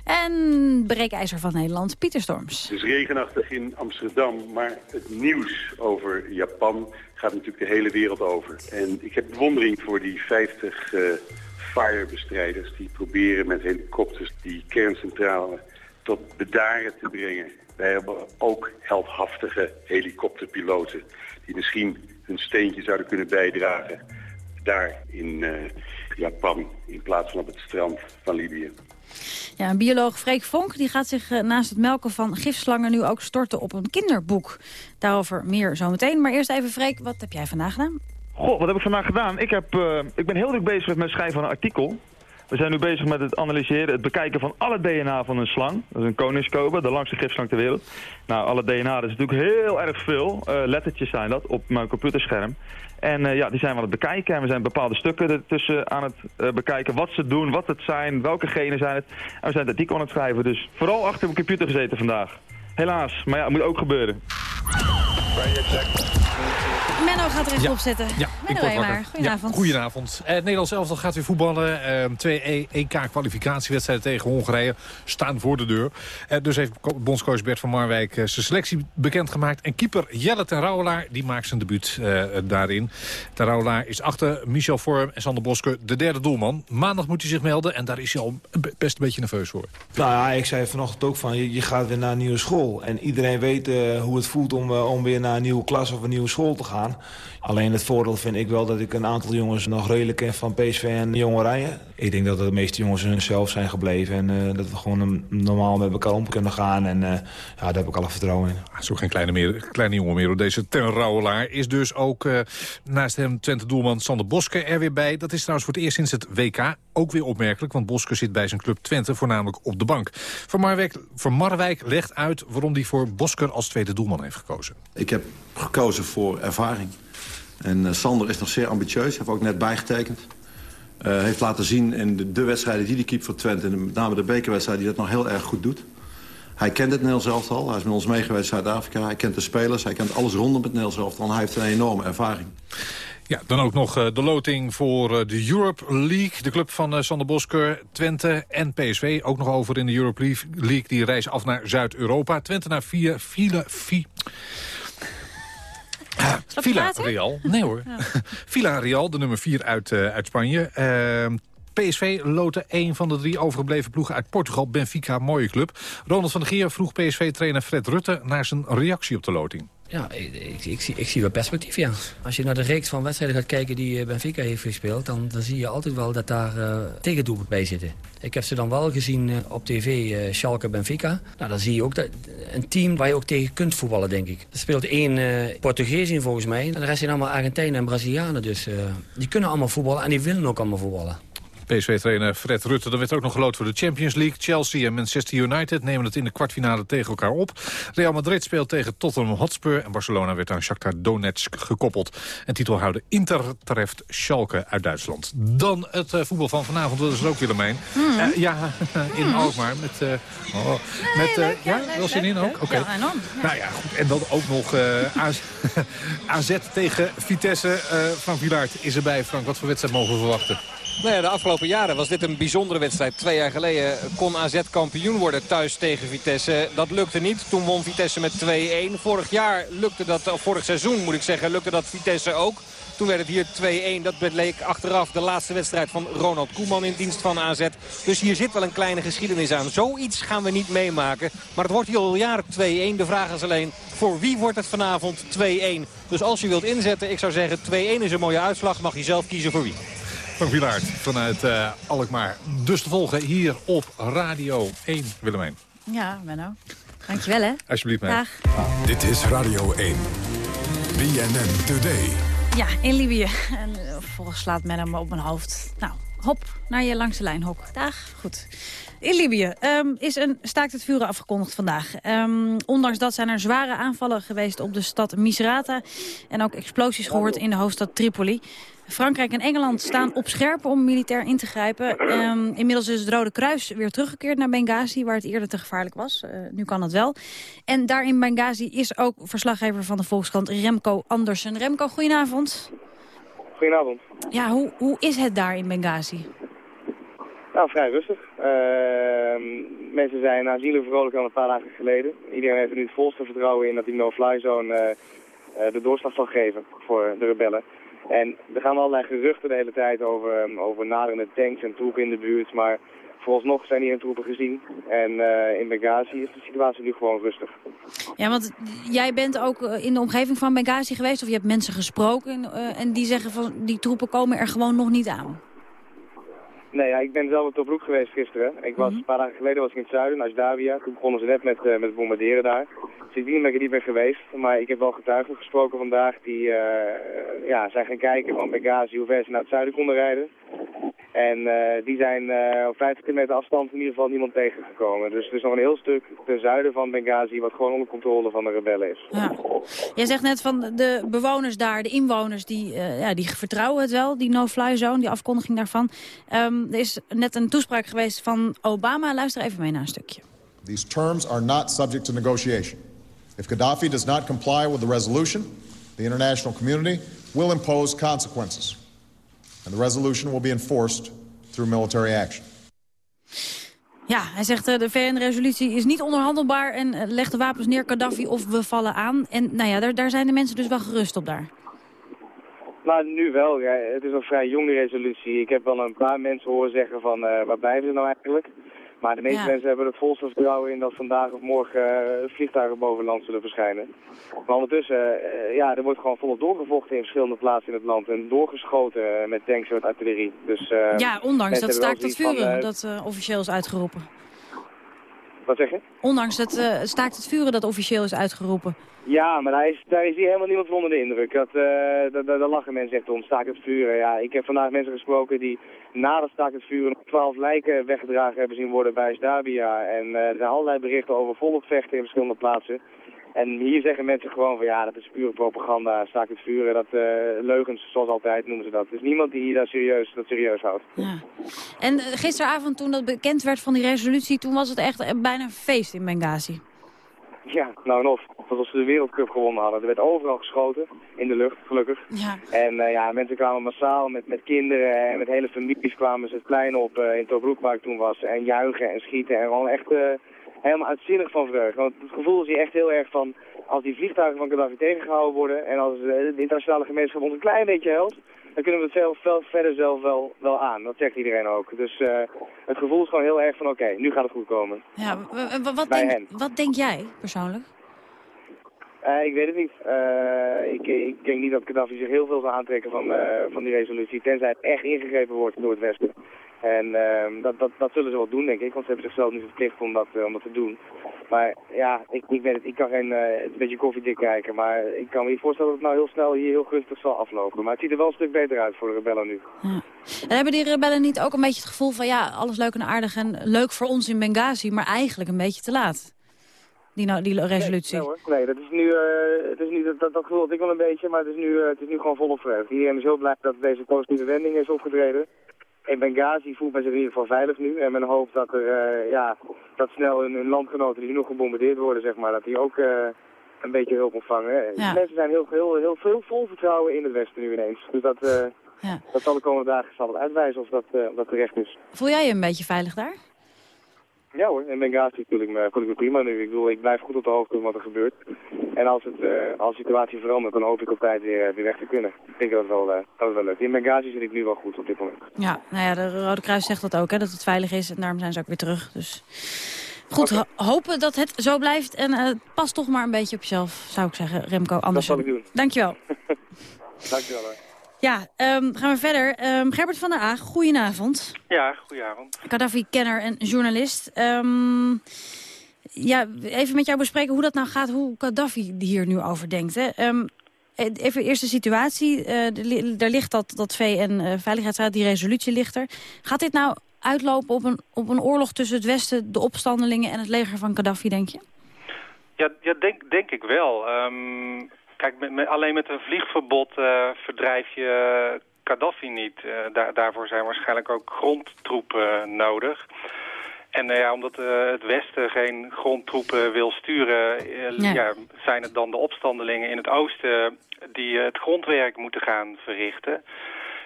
En breekijzer van Nederland, Pieter Storms. Het is regenachtig in Amsterdam, maar het nieuws over Japan gaat natuurlijk de hele wereld over. En ik heb bewondering voor die 50 uh, firebestrijders die proberen met helikopters die kerncentrale tot bedaren te brengen. Wij hebben ook heldhaftige helikopterpiloten die misschien hun steentje zouden kunnen bijdragen daar in uh, Japan in plaats van op het strand van Libië. Ja, een bioloog Freek Vonk die gaat zich eh, naast het melken van gifslangen nu ook storten op een kinderboek. Daarover meer zometeen. Maar eerst even Freek, wat heb jij vandaag gedaan? Goh, wat heb ik vandaag gedaan? Ik, heb, uh, ik ben heel druk bezig met het schrijven van een artikel. We zijn nu bezig met het analyseren, het bekijken van alle DNA van een slang. Dat is een koningskobe, de langste gifslang ter wereld. Nou, alle DNA, dat is natuurlijk heel erg veel. Uh, lettertjes zijn dat op mijn computerscherm. En uh, ja, die zijn we aan het bekijken. En we zijn bepaalde stukken ertussen aan het uh, bekijken. Wat ze doen, wat het zijn, welke genen zijn het. En we zijn het artikel aan het schrijven. Dus vooral achter mijn computer gezeten vandaag. Helaas, maar ja, het moet ook gebeuren. Menno gaat er even op zetten. Ja, Menno maar. Goedenavond. Ja, goedenavond. Uh, het Nederlands elftal gaat weer voetballen. Uh, twee EK-kwalificatiewedstrijden tegen Hongarije staan voor de deur. Uh, dus heeft bondscoach Bert van Marwijk zijn selectie bekendgemaakt. En keeper Jelle ten Rouwelaar die maakt zijn debuut daarin. Ten Rouwelaar is achter Michel Vorm en Sander Boske de derde doelman. Maandag moet hij zich melden en daar is hij al best een beetje nerveus voor. Nou ja, ik zei vanochtend ook van je, je gaat weer naar een nieuwe school. En iedereen weet hoe het voelt om, om weer naar een nieuwe klas of een nieuwe school te gaan. gedaan. Alleen het voordeel vind ik wel dat ik een aantal jongens nog redelijk ken van PSV en jongerijen. Ik denk dat de meeste jongens hunzelf zijn gebleven en uh, dat we gewoon normaal met elkaar om kunnen gaan. En uh, ja, daar heb ik alle vertrouwen in. Zo geen kleine, meer, kleine jongen meer. Deze ten Rouwelaar is dus ook uh, naast hem Twente-doelman Sander Boske er weer bij. Dat is trouwens voor het eerst sinds het WK ook weer opmerkelijk, want Boske zit bij zijn club Twente voornamelijk op de bank. Van Marwijk, Van Marwijk legt uit waarom hij voor Bosker als tweede doelman heeft gekozen. Ik heb gekozen voor ervaring. En uh, Sander is nog zeer ambitieus, heeft ook net bijgetekend. Uh, heeft laten zien in de, de wedstrijden die hij keept voor Twente... en met name de bekerwedstrijd die dat nog heel erg goed doet. Hij kent het Nederlands elftal, hij is met ons meegeweest in Zuid-Afrika. Hij kent de spelers, hij kent alles rondom het Nederlands elftal... en hij heeft een enorme ervaring. Ja, dan ook nog uh, de loting voor de Europe League. De club van Sander Bosker, Twente en PSV. Ook nog over in de Europe League. Die reis af naar Zuid-Europa. Twente naar vier, file. Uh, Villa Real. Nee hoor. Ja. (laughs) Villa Real, de nummer 4 uit, uh, uit Spanje. Uh, PSV loten een van de drie overgebleven ploegen uit Portugal. Benfica, mooie club. Ronald van der Geer vroeg PSV-trainer Fred Rutte naar zijn reactie op de loting. Ja, ik, ik, ik, zie, ik zie wel perspectief, ja. Als je naar de reeks van wedstrijden gaat kijken die Benfica heeft gespeeld... dan, dan zie je altijd wel dat daar uh, bij zitten. Ik heb ze dan wel gezien uh, op tv, Schalke Benfica. Nou, dan zie je ook dat, een team waar je ook tegen kunt voetballen, denk ik. Er speelt één Portugees in volgens mij. En de rest zijn allemaal Argentijnen en Brazilianen. Dus die kunnen allemaal voetballen en die willen ook allemaal voetballen. PSV-trainer Fred Rutte. Dan werd ook nog geloot voor de Champions League. Chelsea en Manchester United nemen het in de kwartfinale tegen elkaar op. Real Madrid speelt tegen Tottenham Hotspur. En Barcelona werd aan Shakhtar Donetsk gekoppeld. En titelhouder Inter treft Schalke uit Duitsland. Dan het uh, voetbal van vanavond. Dat is er ook Willemijn. Mm. Uh, ja, (laughs) in mm. Alkmaar. Met, uh, oh, nee, met, leuk, ja, wel zin in ook? Oké. Okay. Ja, nou ja, goed. En dan ook nog AZ, AZ (laughs) tegen Vitesse van Vilaert is erbij. Frank, wat voor wedstrijd mogen we verwachten? Nou ja, de afgelopen jaren was dit een bijzondere wedstrijd. Twee jaar geleden kon AZ kampioen worden thuis tegen Vitesse. Dat lukte niet. Toen won Vitesse met 2-1. Vorig jaar lukte dat, of vorig seizoen moet ik zeggen, lukte dat Vitesse ook. Toen werd het hier 2-1. Dat bleek achteraf de laatste wedstrijd van Ronald Koeman in dienst van AZ. Dus hier zit wel een kleine geschiedenis aan. Zoiets gaan we niet meemaken. Maar het wordt hier al jaren 2-1. De vraag is alleen, voor wie wordt het vanavond 2-1? Dus als je wilt inzetten, ik zou zeggen 2-1 is een mooie uitslag. Mag je zelf kiezen voor wie. Van Wilaert vanuit uh, Alkmaar. Dus te volgen hier op Radio 1 Willemijn. Ja, Menno. Dankjewel hè. Alsjeblieft, Dag. Dit is Radio 1. BNN Today. Ja, in Libië. En volgens slaat Menno me op mijn hoofd. Nou, hop, naar je langste lijnhok. Dag, goed. In Libië um, is een staakt het vuren afgekondigd vandaag. Um, ondanks dat zijn er zware aanvallen geweest op de stad Misrata... en ook explosies gehoord in de hoofdstad Tripoli. Frankrijk en Engeland staan op scherp om militair in te grijpen. Um, inmiddels is het Rode Kruis weer teruggekeerd naar Benghazi... waar het eerder te gevaarlijk was. Uh, nu kan het wel. En daar in Benghazi is ook verslaggever van de Volkskrant Remco Andersen. Remco, goedenavond. Goedenavond. Ja, hoe, hoe is het daar in Benghazi? Nou, vrij rustig. Ehm, mensen zijn aanzienlijk vrolijk dan een paar dagen geleden. Iedereen heeft er nu het volste vertrouwen in dat die no-fly zone eh, eh, de doorslag zal geven voor de rebellen. En er gaan allerlei geruchten de hele tijd over, um, over naderende tanks en troepen in de buurt. Maar vooralsnog zijn hier troepen gezien. En eh, in Benghazi is de situatie nu gewoon rustig. Ja, want jij bent ook eh, in de omgeving van Benghazi geweest... of je hebt mensen gesproken uh, en die zeggen van die troepen komen er gewoon nog niet aan. Nee, ja, ik ben zelf op Tobruk geweest gisteren. Ik was, Een paar dagen geleden was ik in het zuiden, in Ashdabia. Toen begonnen ze net met, uh, met bombarderen daar. Sindsdien ben ik er niet meer geweest. Maar ik heb wel getuigen gesproken vandaag die uh, ja, zijn gaan kijken van Benghazi hoe ver ze naar het zuiden konden rijden. En uh, die zijn op 50 kilometer afstand in ieder geval niemand tegengekomen. Dus er is nog een heel stuk ten zuiden van Benghazi wat gewoon onder controle van de rebellen is. Ja. Jij zegt net van de bewoners daar, de inwoners, die, ja, die vertrouwen het wel, die no-fly zone, die afkondiging daarvan. Um, er is net een toespraak geweest van Obama. Luister even mee naar een stukje. These terms are not subject to negotiation. If Gaddafi does not comply with the resolution, the international community will impose consequences. And the resolution will be enforced through military action. Ja, hij zegt uh, de VN-resolutie is niet onderhandelbaar en uh, leg de wapens neer Gaddafi of we vallen aan. En nou ja, daar, daar zijn de mensen dus wel gerust op daar. Nou, nu wel. Ja. Het is een vrij jonge resolutie. Ik heb wel een paar mensen horen zeggen van uh, waar blijven ze nou eigenlijk? Maar de meeste ja. mensen hebben het volste vertrouwen in dat vandaag of morgen uh, vliegtuigen boven land zullen verschijnen. Maar ondertussen, uh, ja, er wordt gewoon volop doorgevochten in verschillende plaatsen in het land. En doorgeschoten met tanks en artillerie. Dus, ja, ondanks dat staakt tot vuren dat officieel is uitgeroepen. Wat zeg je? Ondanks dat staakt het vuren dat officieel is uitgeropen. Ja, maar daar is, daar is hier helemaal niemand van onder de indruk. Dat, uh, daar, lachen mensen echt om, staakt het vuren. Ja, ik heb vandaag mensen gesproken die na dat staakt het vuren nog twaalf lijken weggedragen hebben zien worden bij Stabia. En uh, er zijn allerlei berichten over volop vechten in verschillende plaatsen. En hier zeggen mensen gewoon van ja, dat is pure propaganda, staakt het vuren, dat uh, leugens zoals altijd noemen ze dat. Dus niemand die dat serieus, dat serieus houdt. En gisteravond toen dat bekend werd van die resolutie, toen was het echt bijna een feest in Benghazi. (laughs) Ja, nou en of. Alsof ze de wereldcup gewonnen hadden. Er werd overal geschoten, in de lucht, gelukkig. Ja. En uh, ja, mensen kwamen massaal met, met kinderen en met hele families kwamen ze het plein op uh, in Tobruk waar ik toen was. En juichen en schieten en gewoon echt uh, helemaal uitzinnig van vreugde. Want het gevoel is hier echt heel erg van, als die vliegtuigen van Gaddafi tegengehouden worden en als de internationale gemeenschap ons een klein beetje helpt, dan kunnen we het zelf wel verder zelf wel, wel aan. Dat zegt iedereen ook. Dus uh, het gevoel is gewoon heel erg van oké, okay, nu gaat het goed komen. Ja, wat, denk, wat denk jij persoonlijk? Uh, ik weet het niet. Uh, ik, ik denk niet dat Gaddafi zich heel veel zal aantrekken van, van die resolutie, tenzij het echt ingegrepen wordt door het Westen. En uh, dat, dat, dat zullen ze wel doen, denk ik, want ze hebben zichzelf nu verplicht om dat, om dat te doen. Maar ja, ik, ik weet het, ik kan geen een beetje koffiedik kijken, maar ik kan me niet voorstellen dat het nou heel snel hier heel gunstig zal aflopen. Maar het ziet er wel een stuk beter uit voor de rebellen nu. Ja. En hebben die rebellen niet ook een beetje het gevoel van, ja, alles leuk en aardig en leuk voor ons in Benghazi, maar eigenlijk een beetje te laat? Die, nou, die resolutie? Nee, nee, nee, dat is nu, uh, het is nu dat, dat, ik wel een beetje, maar het is nu, het is nu gewoon volop vreugde. Iedereen is heel blij dat deze positieve wending is opgetreden. In Benghazi voelt men zich in ieder geval veilig nu. En men hoopt dat er, uh, ja, dat snel hun, hun landgenoten die nu nog gebombardeerd worden, zeg maar, dat die ook een beetje hulp ontvangen. Ja. Mensen zijn heel, heel, heel veel vol vertrouwen in het Westen nu ineens. Dus dat, ja. dat zal de komende dagen zal het uitwijzen of dat, of dat terecht is. Voel jij je een beetje veilig daar? Ja hoor, in Benghazi voel ik, me, voel ik me prima nu. Ik bedoel, ik blijf goed op de hoogte van wat er gebeurt. En als, het, uh, als de situatie verandert, dan hoop ik op tijd weer, weer weg te kunnen. Ik denk dat het wel, uh, dat het wel lukt. In Benghazi zit ik nu wel goed op dit moment. Ja, nou ja, de Rode Kruis zegt dat ook, hè, dat het veilig is. En daarom zijn ze ook weer terug. Dus goed, okay. ho hopen dat het zo blijft. En uh, pas toch maar een beetje op jezelf, zou ik zeggen, Remco Andersen. Dat zal ik doen. Dankjewel. (laughs) Dankjewel. Hoor. Ja, um, gaan we verder. Um, Gerbert van der Aag, goedenavond. Ja, goedenavond. Gaddafi-kenner en journalist. Um, ja, even met jou bespreken hoe dat nou gaat, hoe Gaddafi hier nu over denkt. Hè? even eerst de situatie. Uh, daar ligt dat, dat VN-veiligheidsraad, uh, die resolutie ligt er. Gaat dit nou uitlopen op een, op een oorlog tussen het Westen, de opstandelingen en het leger van Gaddafi, denk je? Ja, ja denk, denk ik wel. Um... Kijk, met, met, alleen met een vliegverbod uh, verdrijf je Gaddafi niet. Daar, daarvoor zijn waarschijnlijk ook grondtroepen nodig. En uh, ja, omdat uh, het Westen geen grondtroepen wil sturen... Uh, ja. ja. zijn het dan de opstandelingen in het Oosten... die het grondwerk moeten gaan verrichten.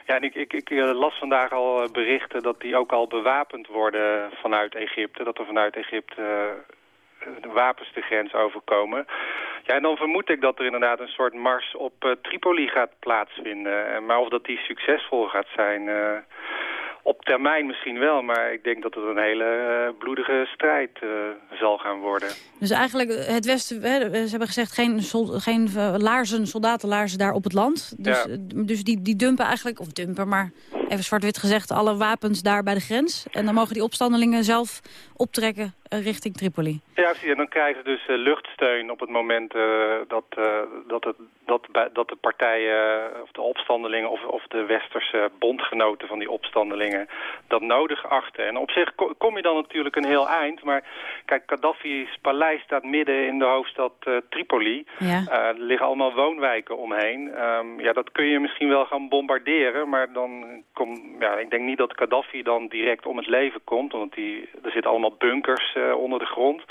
Ja, en ik, ik, ik las vandaag al berichten dat die ook al bewapend worden vanuit Egypte. Dat er vanuit Egypte de wapens de grens overkomen. Ja, en dan vermoed ik dat er inderdaad een soort mars op uh, Tripoli gaat plaatsvinden. Maar of dat die succesvol gaat zijn... Uh, op termijn misschien wel, maar ik denk dat het een hele bloedige strijd uh, zal gaan worden. Dus eigenlijk het Westen, hè, ze hebben gezegd geen, sol, geen laarzen, soldatenlaarzen daar op het land. Dus, ja. dus die, die dumpen eigenlijk, of dumpen, maar even zwart-wit gezegd, alle wapens daar bij de grens. En dan mogen die opstandelingen zelf optrekken uh, richting Tripoli. Ja, precies. En dan krijgen ze dus uh, luchtsteun op het moment uh, dat, dat, het, dat, dat de partijen, of de opstandelingen of, of de westerse bondgenoten van die opstandelingen dat nodig achten. En op zich kom je dan natuurlijk een heel eind. Maar kijk, Gaddafi's paleis staat midden in de hoofdstad Tripoli. Ja. er liggen allemaal woonwijken omheen. Um, ja, dat kun je misschien wel gaan bombarderen, maar dan kom, ja, ik denk niet dat Gaddafi dan direct om het leven komt, want er zitten allemaal bunkers uh, onder de grond.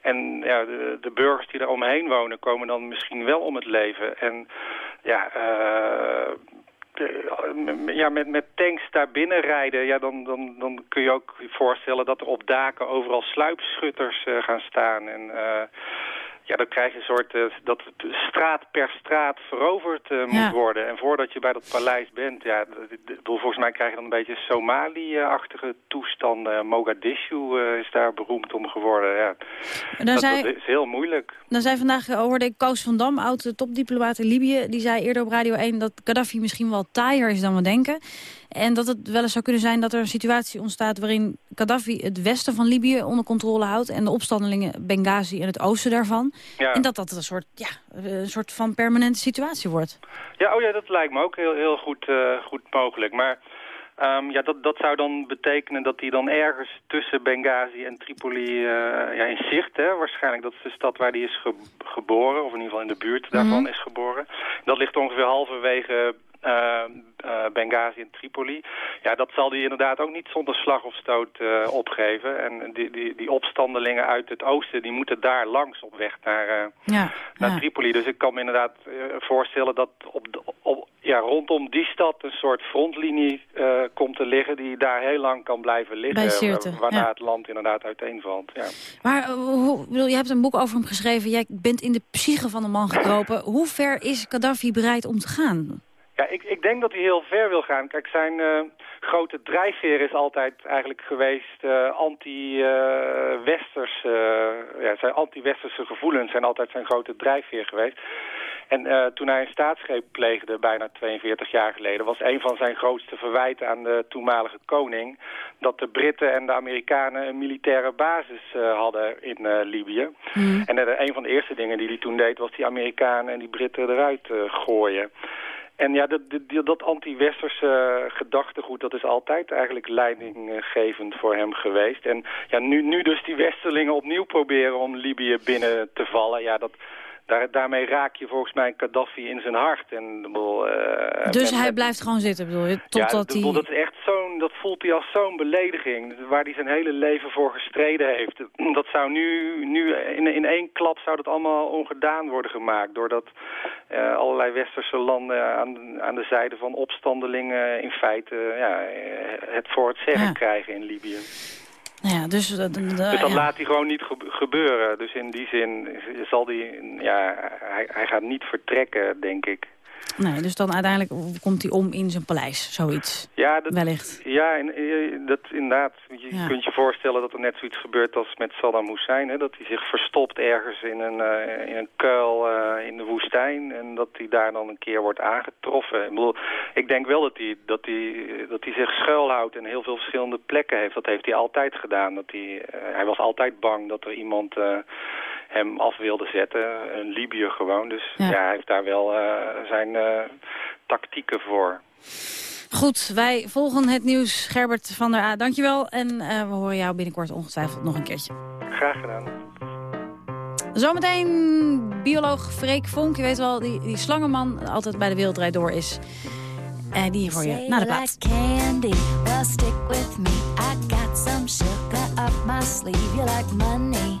En ja, de, burgers die daar omheen wonen komen dan misschien wel om het leven. En ja, de, ja met, met tanks daar binnen rijden, ja, dan, dan, dan kun je ook voorstellen dat er op daken overal sluipschutters uh, gaan staan. En ja, dan krijg je een soort uh, dat straat per straat veroverd uh, moet ja. worden. En voordat je bij dat paleis bent, ja, volgens mij krijg je dan een beetje Somali-achtige toestanden. Mogadishu uh, is daar beroemd om geworden. Ja. Dat, zei, dat, is heel moeilijk. Dan zei vandaag, hoorde ik Koos van Dam, oud-topdiplomaat in Libië, die zei eerder op Radio 1 dat Gaddafi misschien wel taaier is dan we denken. En dat het wel eens zou kunnen zijn dat er een situatie ontstaat... waarin Gaddafi het westen van Libië onder controle houdt... en de opstandelingen Benghazi en het oosten daarvan. Ja. En dat dat een soort, ja, een soort van permanente situatie wordt. Ja, oh ja, dat lijkt me ook heel, heel goed, uh, goed mogelijk. Maar um, ja, dat, dat zou dan betekenen dat hij dan ergens tussen Benghazi en Tripoli uh, ja, in zicht... Hè, waarschijnlijk, dat is de stad waar hij is ge geboren... of in ieder geval in de buurt daarvan Mhm. mm -hmm. is geboren. Dat ligt ongeveer halverwege Benghazi en Tripoli. Ja, dat zal hij inderdaad ook niet zonder slag of stoot uh, opgeven. En die, die, die opstandelingen uit het oosten, die moeten daar langs op weg naar, uh, ja, naar ja. Tripoli. Dus ik kan me inderdaad voorstellen dat op, de, op, ja, rondom die stad een soort frontlinie uh, komt te liggen... die daar heel lang kan blijven liggen. Sirte, waarna ja. het land inderdaad uiteenvalt. Ja. Maar uh, hoe, bedoel, je hebt een boek over hem geschreven. Jij bent in de psyche van de man gekropen. Hoe ver is Gaddafi bereid om te gaan? Ja, ik, ik denk dat hij heel ver wil gaan. Kijk, zijn uh, grote drijfveer is altijd eigenlijk geweest uh, anti-westers. Uh, ja, zijn anti-westerse gevoelens zijn altijd zijn grote drijfveer geweest. En toen hij een staatsgreep pleegde, bijna 42 jaar geleden... was een van zijn grootste verwijten aan de toenmalige koning... dat de Britten en de Amerikanen een militaire basis hadden in Libië. Mm. En een van de eerste dingen die hij toen deed... was die Amerikanen en die Britten eruit gooien. En ja, dat, dat, anti-westerse gedachtegoed, dat is altijd eigenlijk leidinggevend voor hem geweest. En ja, nu, nu dus die westerlingen opnieuw proberen om Libië binnen te vallen, ja, dat... Daar, daarmee raak je volgens mij Gaddafi in zijn hart. En, bedoel, uh, dus met, hij blijft gewoon zitten, bedoel je? Totdat ja, hij... dat, is echt zo'n, dat voelt hij als zo'n belediging. Waar hij zijn hele leven voor gestreden heeft. (clears throat) Dat zou nu, nu in, in één klap zou dat allemaal ongedaan worden gemaakt. Doordat uh, allerlei westerse landen aan, aan de zijde van opstandelingen in feite ja, het voor het zeggen ja. krijgen in Libië. Nou ja, dus, uh, dus dat ja. laat hij gewoon niet gebeuren. Dus in die zin zal hij, ja, hij, hij gaat niet vertrekken, denk ik. Nee, dus dan uiteindelijk komt hij om in zijn paleis, zoiets. Ja, dat, wellicht. Ja, en, dat inderdaad. Je ja. kunt je voorstellen dat er net zoiets gebeurt als met Saddam Hussein. Hè? Dat hij zich verstopt ergens in een, uh, in een kuil uh, in de woestijn. En dat hij daar dan een keer wordt aangetroffen. Ik, bedoel, ik denk wel dat hij, dat, hij, dat hij zich schuilhoudt en heel veel verschillende plekken heeft. Dat heeft hij altijd gedaan. Dat hij, uh, hij was altijd bang dat er iemand hem af wilde zetten. Een Libië gewoon. Dus ja, ja hij heeft daar wel uh, zijn uh, tactieken voor. Goed, wij volgen het nieuws. Gerbert van der A, dankjewel. En uh, we horen jou binnenkort ongetwijfeld nog een keertje. Graag gedaan. Zometeen bioloog Freek Vonk. Je weet wel, die, die slangenman altijd bij de Wereldrijd Door is. En die voor je na de plaat. Candy, well stick with me. I got some sugar up my sleeve. You like money,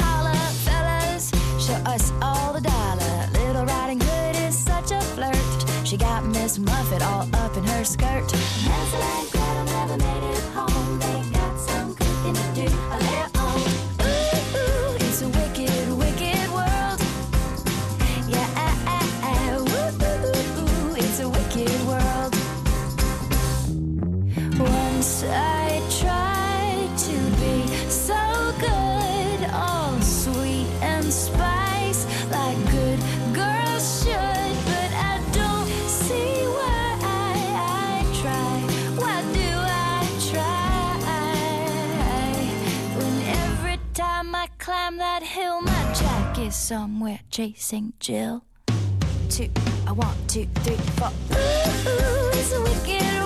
got Miss Muffet all up in her skirt. Never made it home. They climb that hill, my jack is somewhere chasing Jill. Two, I want two, three, four. Ooh, ooh, it's a wicked,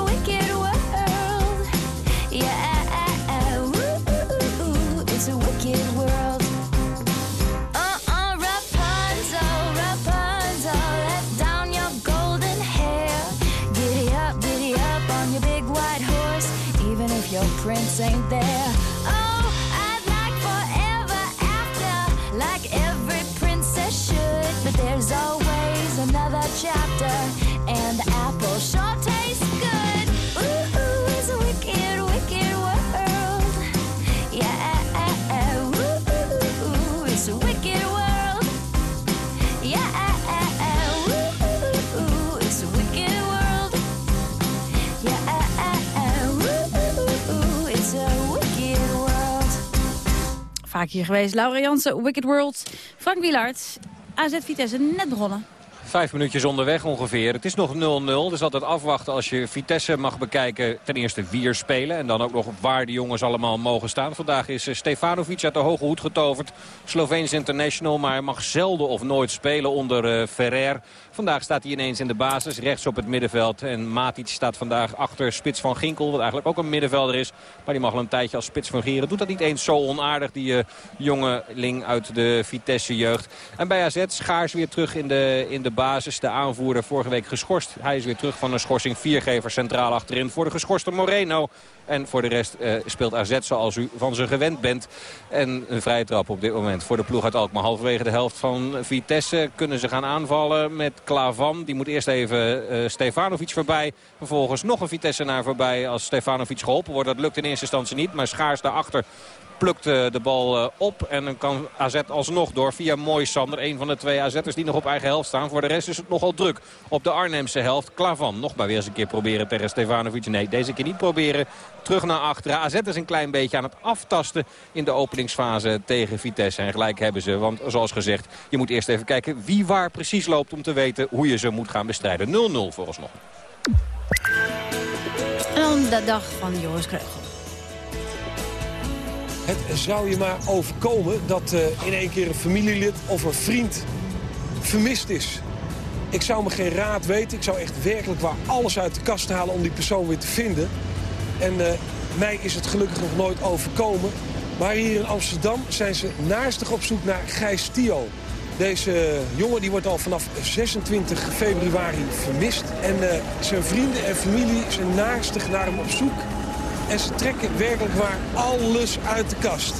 Vaak hier geweest. Laura Jansen, Wicked World. Frank Wielaert, AZ Vitesse, net begonnen. Vijf minuutjes onderweg ongeveer. Het is nog 0-0. Dus altijd afwachten als je Vitesse mag bekijken. Ten eerste wie spelen. En dan ook nog waar de jongens allemaal mogen staan. Vandaag is eh, Stefanovic uit de hoge hoed getoverd. Sloveens international. Maar mag zelden of nooit spelen onder uh, Ferrer. Vandaag staat hij ineens in de basis. Rechts op het middenveld. En Matic staat vandaag achter Spits van Ginkel. Wat eigenlijk ook een middenvelder is. Maar die mag al een tijdje als Spits fungeren. Doet dat niet eens zo onaardig. Die uh, jongeling uit de Vitesse jeugd. En bij AZ Schaars weer terug in de, in de basis. De aanvoerder vorige week geschorst. Hij is weer terug van een schorsing. Viergever centraal achterin voor de geschorste Moreno. En voor de rest uh, speelt AZ zoals u van ze gewend bent. En een vrije trap op dit moment voor de ploeg uit Alkmaar. Halverwege de helft van Vitesse kunnen ze gaan aanvallen met Klavan. Die moet eerst even uh, Stefanovic voorbij. Vervolgens nog een Vitesse naar voorbij als Stefanovic geholpen wordt. Dat lukt in eerste instantie niet. Maar Schaars daarachter plukt de bal op. En dan kan AZ alsnog door via Mooi Sander. Een van de twee AZ'ers die nog op eigen helft staan. Voor de rest is het nogal druk op de Arnhemse helft. Klavan nog maar weer eens een keer proberen tegen Stefanovic. Nee, deze keer niet proberen. Terug naar achteren. AZ is een klein beetje aan het aftasten in de openingsfase tegen Vitesse. En gelijk hebben ze, want zoals gezegd, je moet eerst even kijken wie waar precies loopt... om te weten hoe je ze moet gaan bestrijden. 0-0 vooralsnog. En dan de dag van Joris Kreugel. Het zou je maar overkomen dat uh, in één keer een familielid of een vriend vermist is. Ik zou me geen raad weten. Ik zou echt werkelijk waar alles uit de kast halen om die persoon weer te vinden. En uh, mij is het gelukkig nog nooit overkomen. Maar hier in Amsterdam zijn ze naastig op zoek naar Gijs Tio. Deze jongen die wordt al vanaf 26 februari vermist. En uh, zijn vrienden en familie zijn naastig naar hem op zoek. En ze trekken werkelijk waar alles uit de kast.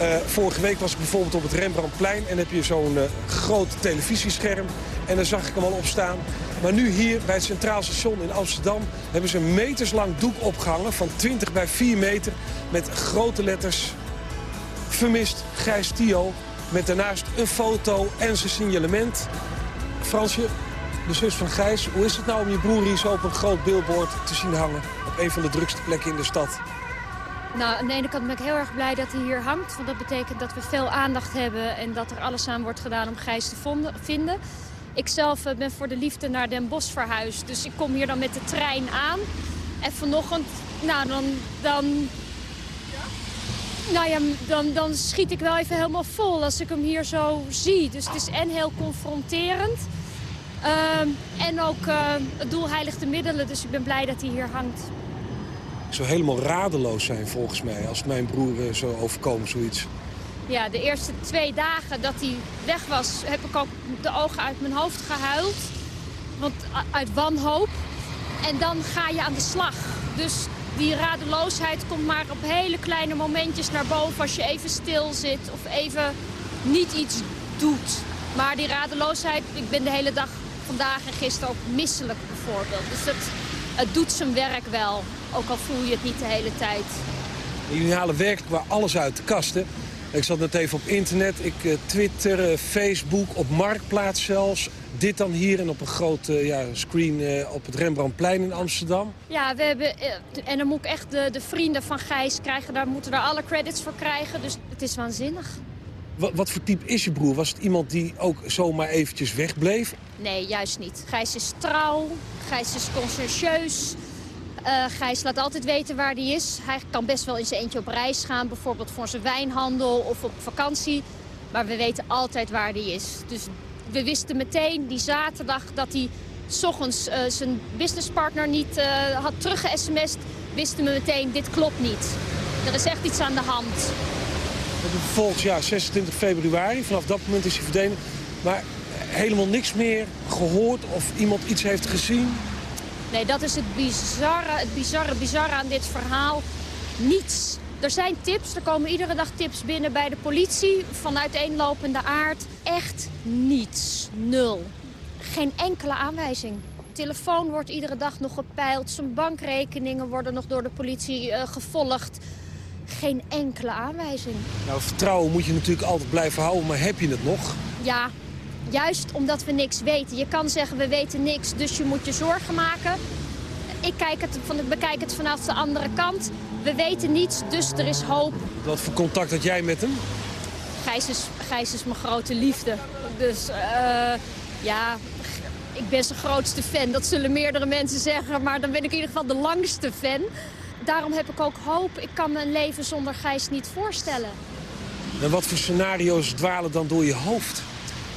Uh, vorige week was ik bijvoorbeeld op het Rembrandtplein... en heb je zo'n uh, groot televisiescherm. En daar zag ik hem al op staan. Maar nu hier bij het Centraal Station in Amsterdam... hebben ze een meterslang doek opgehangen van 20 bij 4 meter... met grote letters vermist Gijs Tio... met daarnaast een foto en zijn signalement. Fransje, de zus van Gijs, hoe is het nou om je broer hier zo op een groot billboard te zien hangen? Op een van de drukste plekken in de stad. Nou, aan de ene kant ben ik heel erg blij dat hij hier hangt. Want dat betekent dat we veel aandacht hebben en dat er alles aan wordt gedaan om Gijs te vinden. Ik zelf ben voor de liefde naar Den Bosch verhuisd. Dus ik kom hier dan met de trein aan. En vanochtend, nou dan... dan Nou ja, dan, dan schiet ik wel even helemaal vol als ik hem hier zo zie. Dus het is en heel confronterend. ehm, en ook eh, het doel heiligt de middelen. Dus ik ben blij dat hij hier hangt. Zou helemaal radeloos zijn volgens mij als mijn broer eh, zou overkomen zoiets. Ja, de eerste twee dagen dat hij weg was, heb ik ook de ogen uit mijn hoofd gehuild. Want uit wanhoop. En dan ga je aan de slag. Dus die radeloosheid komt maar op hele kleine momentjes naar boven als je even stil zit of even niet iets doet. Maar die radeloosheid, ik ben de hele dag vandaag en gisteren ook misselijk bijvoorbeeld. Dus het doet zijn werk wel, ook al voel je het niet de hele tijd. Jullie halen werkelijk waar alles uit de kasten. Ik zat net even op internet, ik eh, Twitter, eh, Facebook, op Marktplaats zelfs. Dit dan hier en op een groot eh, ja, screen op het Rembrandtplein in Amsterdam. Ja, we hebben, en dan moet ik echt de, de vrienden van Gijs krijgen. Daar moeten we alle credits voor krijgen. Dus het is waanzinnig. Wat, wat voor type is je broer? Was het iemand die ook zomaar eventjes wegbleef? Nee, juist niet. Gijs is trouw. Gijs is conscientieus. Eh Gijs laat altijd weten waar hij is. Hij kan best wel in zijn eentje op reis gaan. Bijvoorbeeld voor zijn wijnhandel of op vakantie. Maar we weten altijd waar hij is. Dus we wisten meteen die zaterdag dat hij... s ochtends eh, zijn businesspartner niet eh, had terugge-sms'd... wisten we meteen, dit klopt niet. Er is echt iets aan de hand. Vervolgens ja, 26 februari, vanaf dat moment is hij verdwenen. Maar helemaal niks meer gehoord of iemand iets heeft gezien. Nee, dat is het bizarre, het bizarre, bizarre aan dit verhaal. Niets. Er zijn tips, er komen iedere dag tips binnen bij de politie van uiteenlopende aard. Echt niets. Nul. Geen enkele aanwijzing. Telefoon wordt iedere dag nog gepeild. Zijn bankrekeningen worden nog door de politie eh, gevolgd. Geen enkele aanwijzing. Nou, vertrouwen moet je natuurlijk altijd blijven houden, maar heb je het nog? Ja, juist omdat we niks weten. Je kan zeggen we weten niks, dus je moet je zorgen maken. Ik, kijk het, van, ik bekijk het vanaf de andere kant. We weten niets, dus er is hoop. Wat voor contact had jij met hem? Gijs is, Gijs is mijn grote liefde. Dus eh, ja, ik ben zijn grootste fan. Dat zullen meerdere mensen zeggen, maar dan ben ik in ieder geval de langste fan. Daarom heb ik ook hoop. Ik kan me een leven zonder Gijs niet voorstellen. En wat voor scenario's dwalen dan door je hoofd?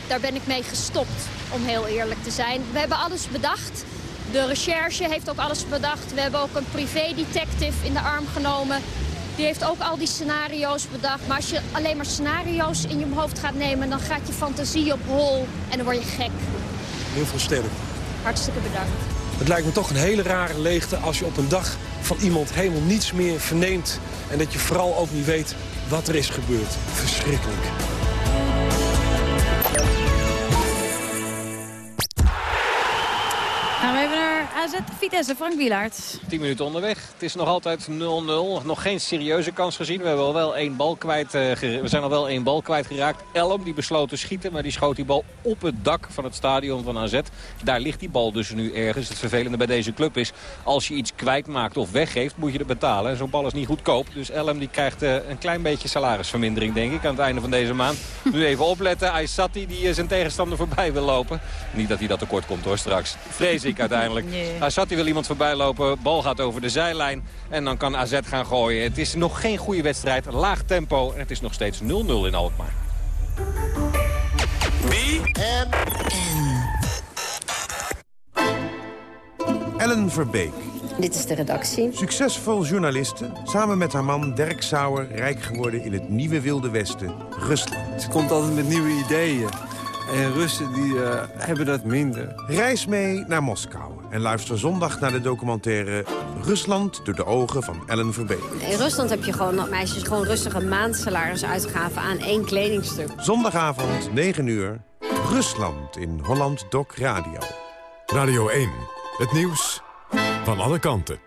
Daar ben ik mee gestopt, om heel eerlijk te zijn. We hebben alles bedacht. De recherche heeft ook alles bedacht. We hebben ook een privé-detective in de arm genomen. Die heeft ook al die scenario's bedacht. Maar als je alleen maar scenario's in je hoofd gaat nemen... dan gaat je fantasie op hol en dan word je gek. Heel veel sterk. Hartstikke bedankt. Het lijkt me toch een hele rare leegte als je op een dag van iemand helemaal niets meer verneemt. En dat je vooral ook niet weet wat er is gebeurd. Verschrikkelijk. AZ Vitesse, Frank Wielaert. 10 minuten onderweg. Het is nog altijd 0-0. Nog geen serieuze kans gezien. We, hebben al wel één bal kwijt, eh, we zijn al wel één bal kwijtgeraakt. Elm die besloot te schieten, maar die schoot die bal op het dak van het stadion van AZ. Daar ligt die bal dus nu ergens. Het vervelende bij deze club is, als je iets kwijtmaakt of weggeeft, moet je het betalen. En Zo'n bal is niet goedkoop. Dus Elm die krijgt eh, een klein beetje salarisvermindering, denk ik, aan het einde van deze maand. Nu even opletten. Aysati die eh, zijn tegenstander voorbij wil lopen. Niet dat hij dat tekort komt hoor straks. Vrees ik uiteindelijk. Aysati wil iemand voorbij lopen. Bal gaat over de zijlijn. En dan kan AZ gaan gooien. Het is nog geen goede wedstrijd. Laag tempo. En het is nog steeds 0-0 in Alkmaar. Ellen Verbeek. Dit is de redactie. Succesvol journaliste, samen met haar man Dirk Sauer... rijk geworden in het nieuwe Wilde Westen, Rusland. Ze komt altijd met nieuwe ideeën. En Russen die eh, hebben dat minder. Reis mee naar Moskou en luister zondag naar de documentaire... Rusland door de ogen van Ellen Verbeek. In Rusland heb je gewoon meisjes gewoon rustige maandsalaris uitgaven aan één kledingstuk. Zondagavond, 9 uur, Rusland in Holland Doc Radio. Radio 1, het nieuws van alle kanten.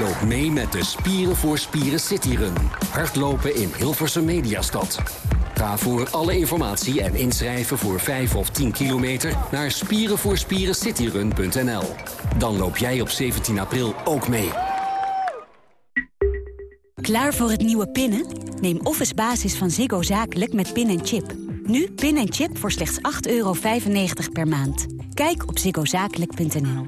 Loop mee met de Spieren voor Spieren Cityrun. Hardlopen in Hilversum Mediastad. Ga voor alle informatie en inschrijven voor 5 of 10 kilometer naar spierenvoorspierencityrun.nl. Dan loop jij op 17 april ook mee. Klaar voor het nieuwe pinnen? Neem Office Basis van Ziggo Zakelijk met pin en chip. Nu pin en chip voor slechts 8,95 euro per maand. Kijk op ziggozakelijk.nl.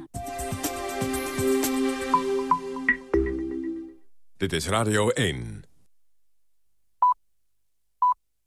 Dit is Radio 1.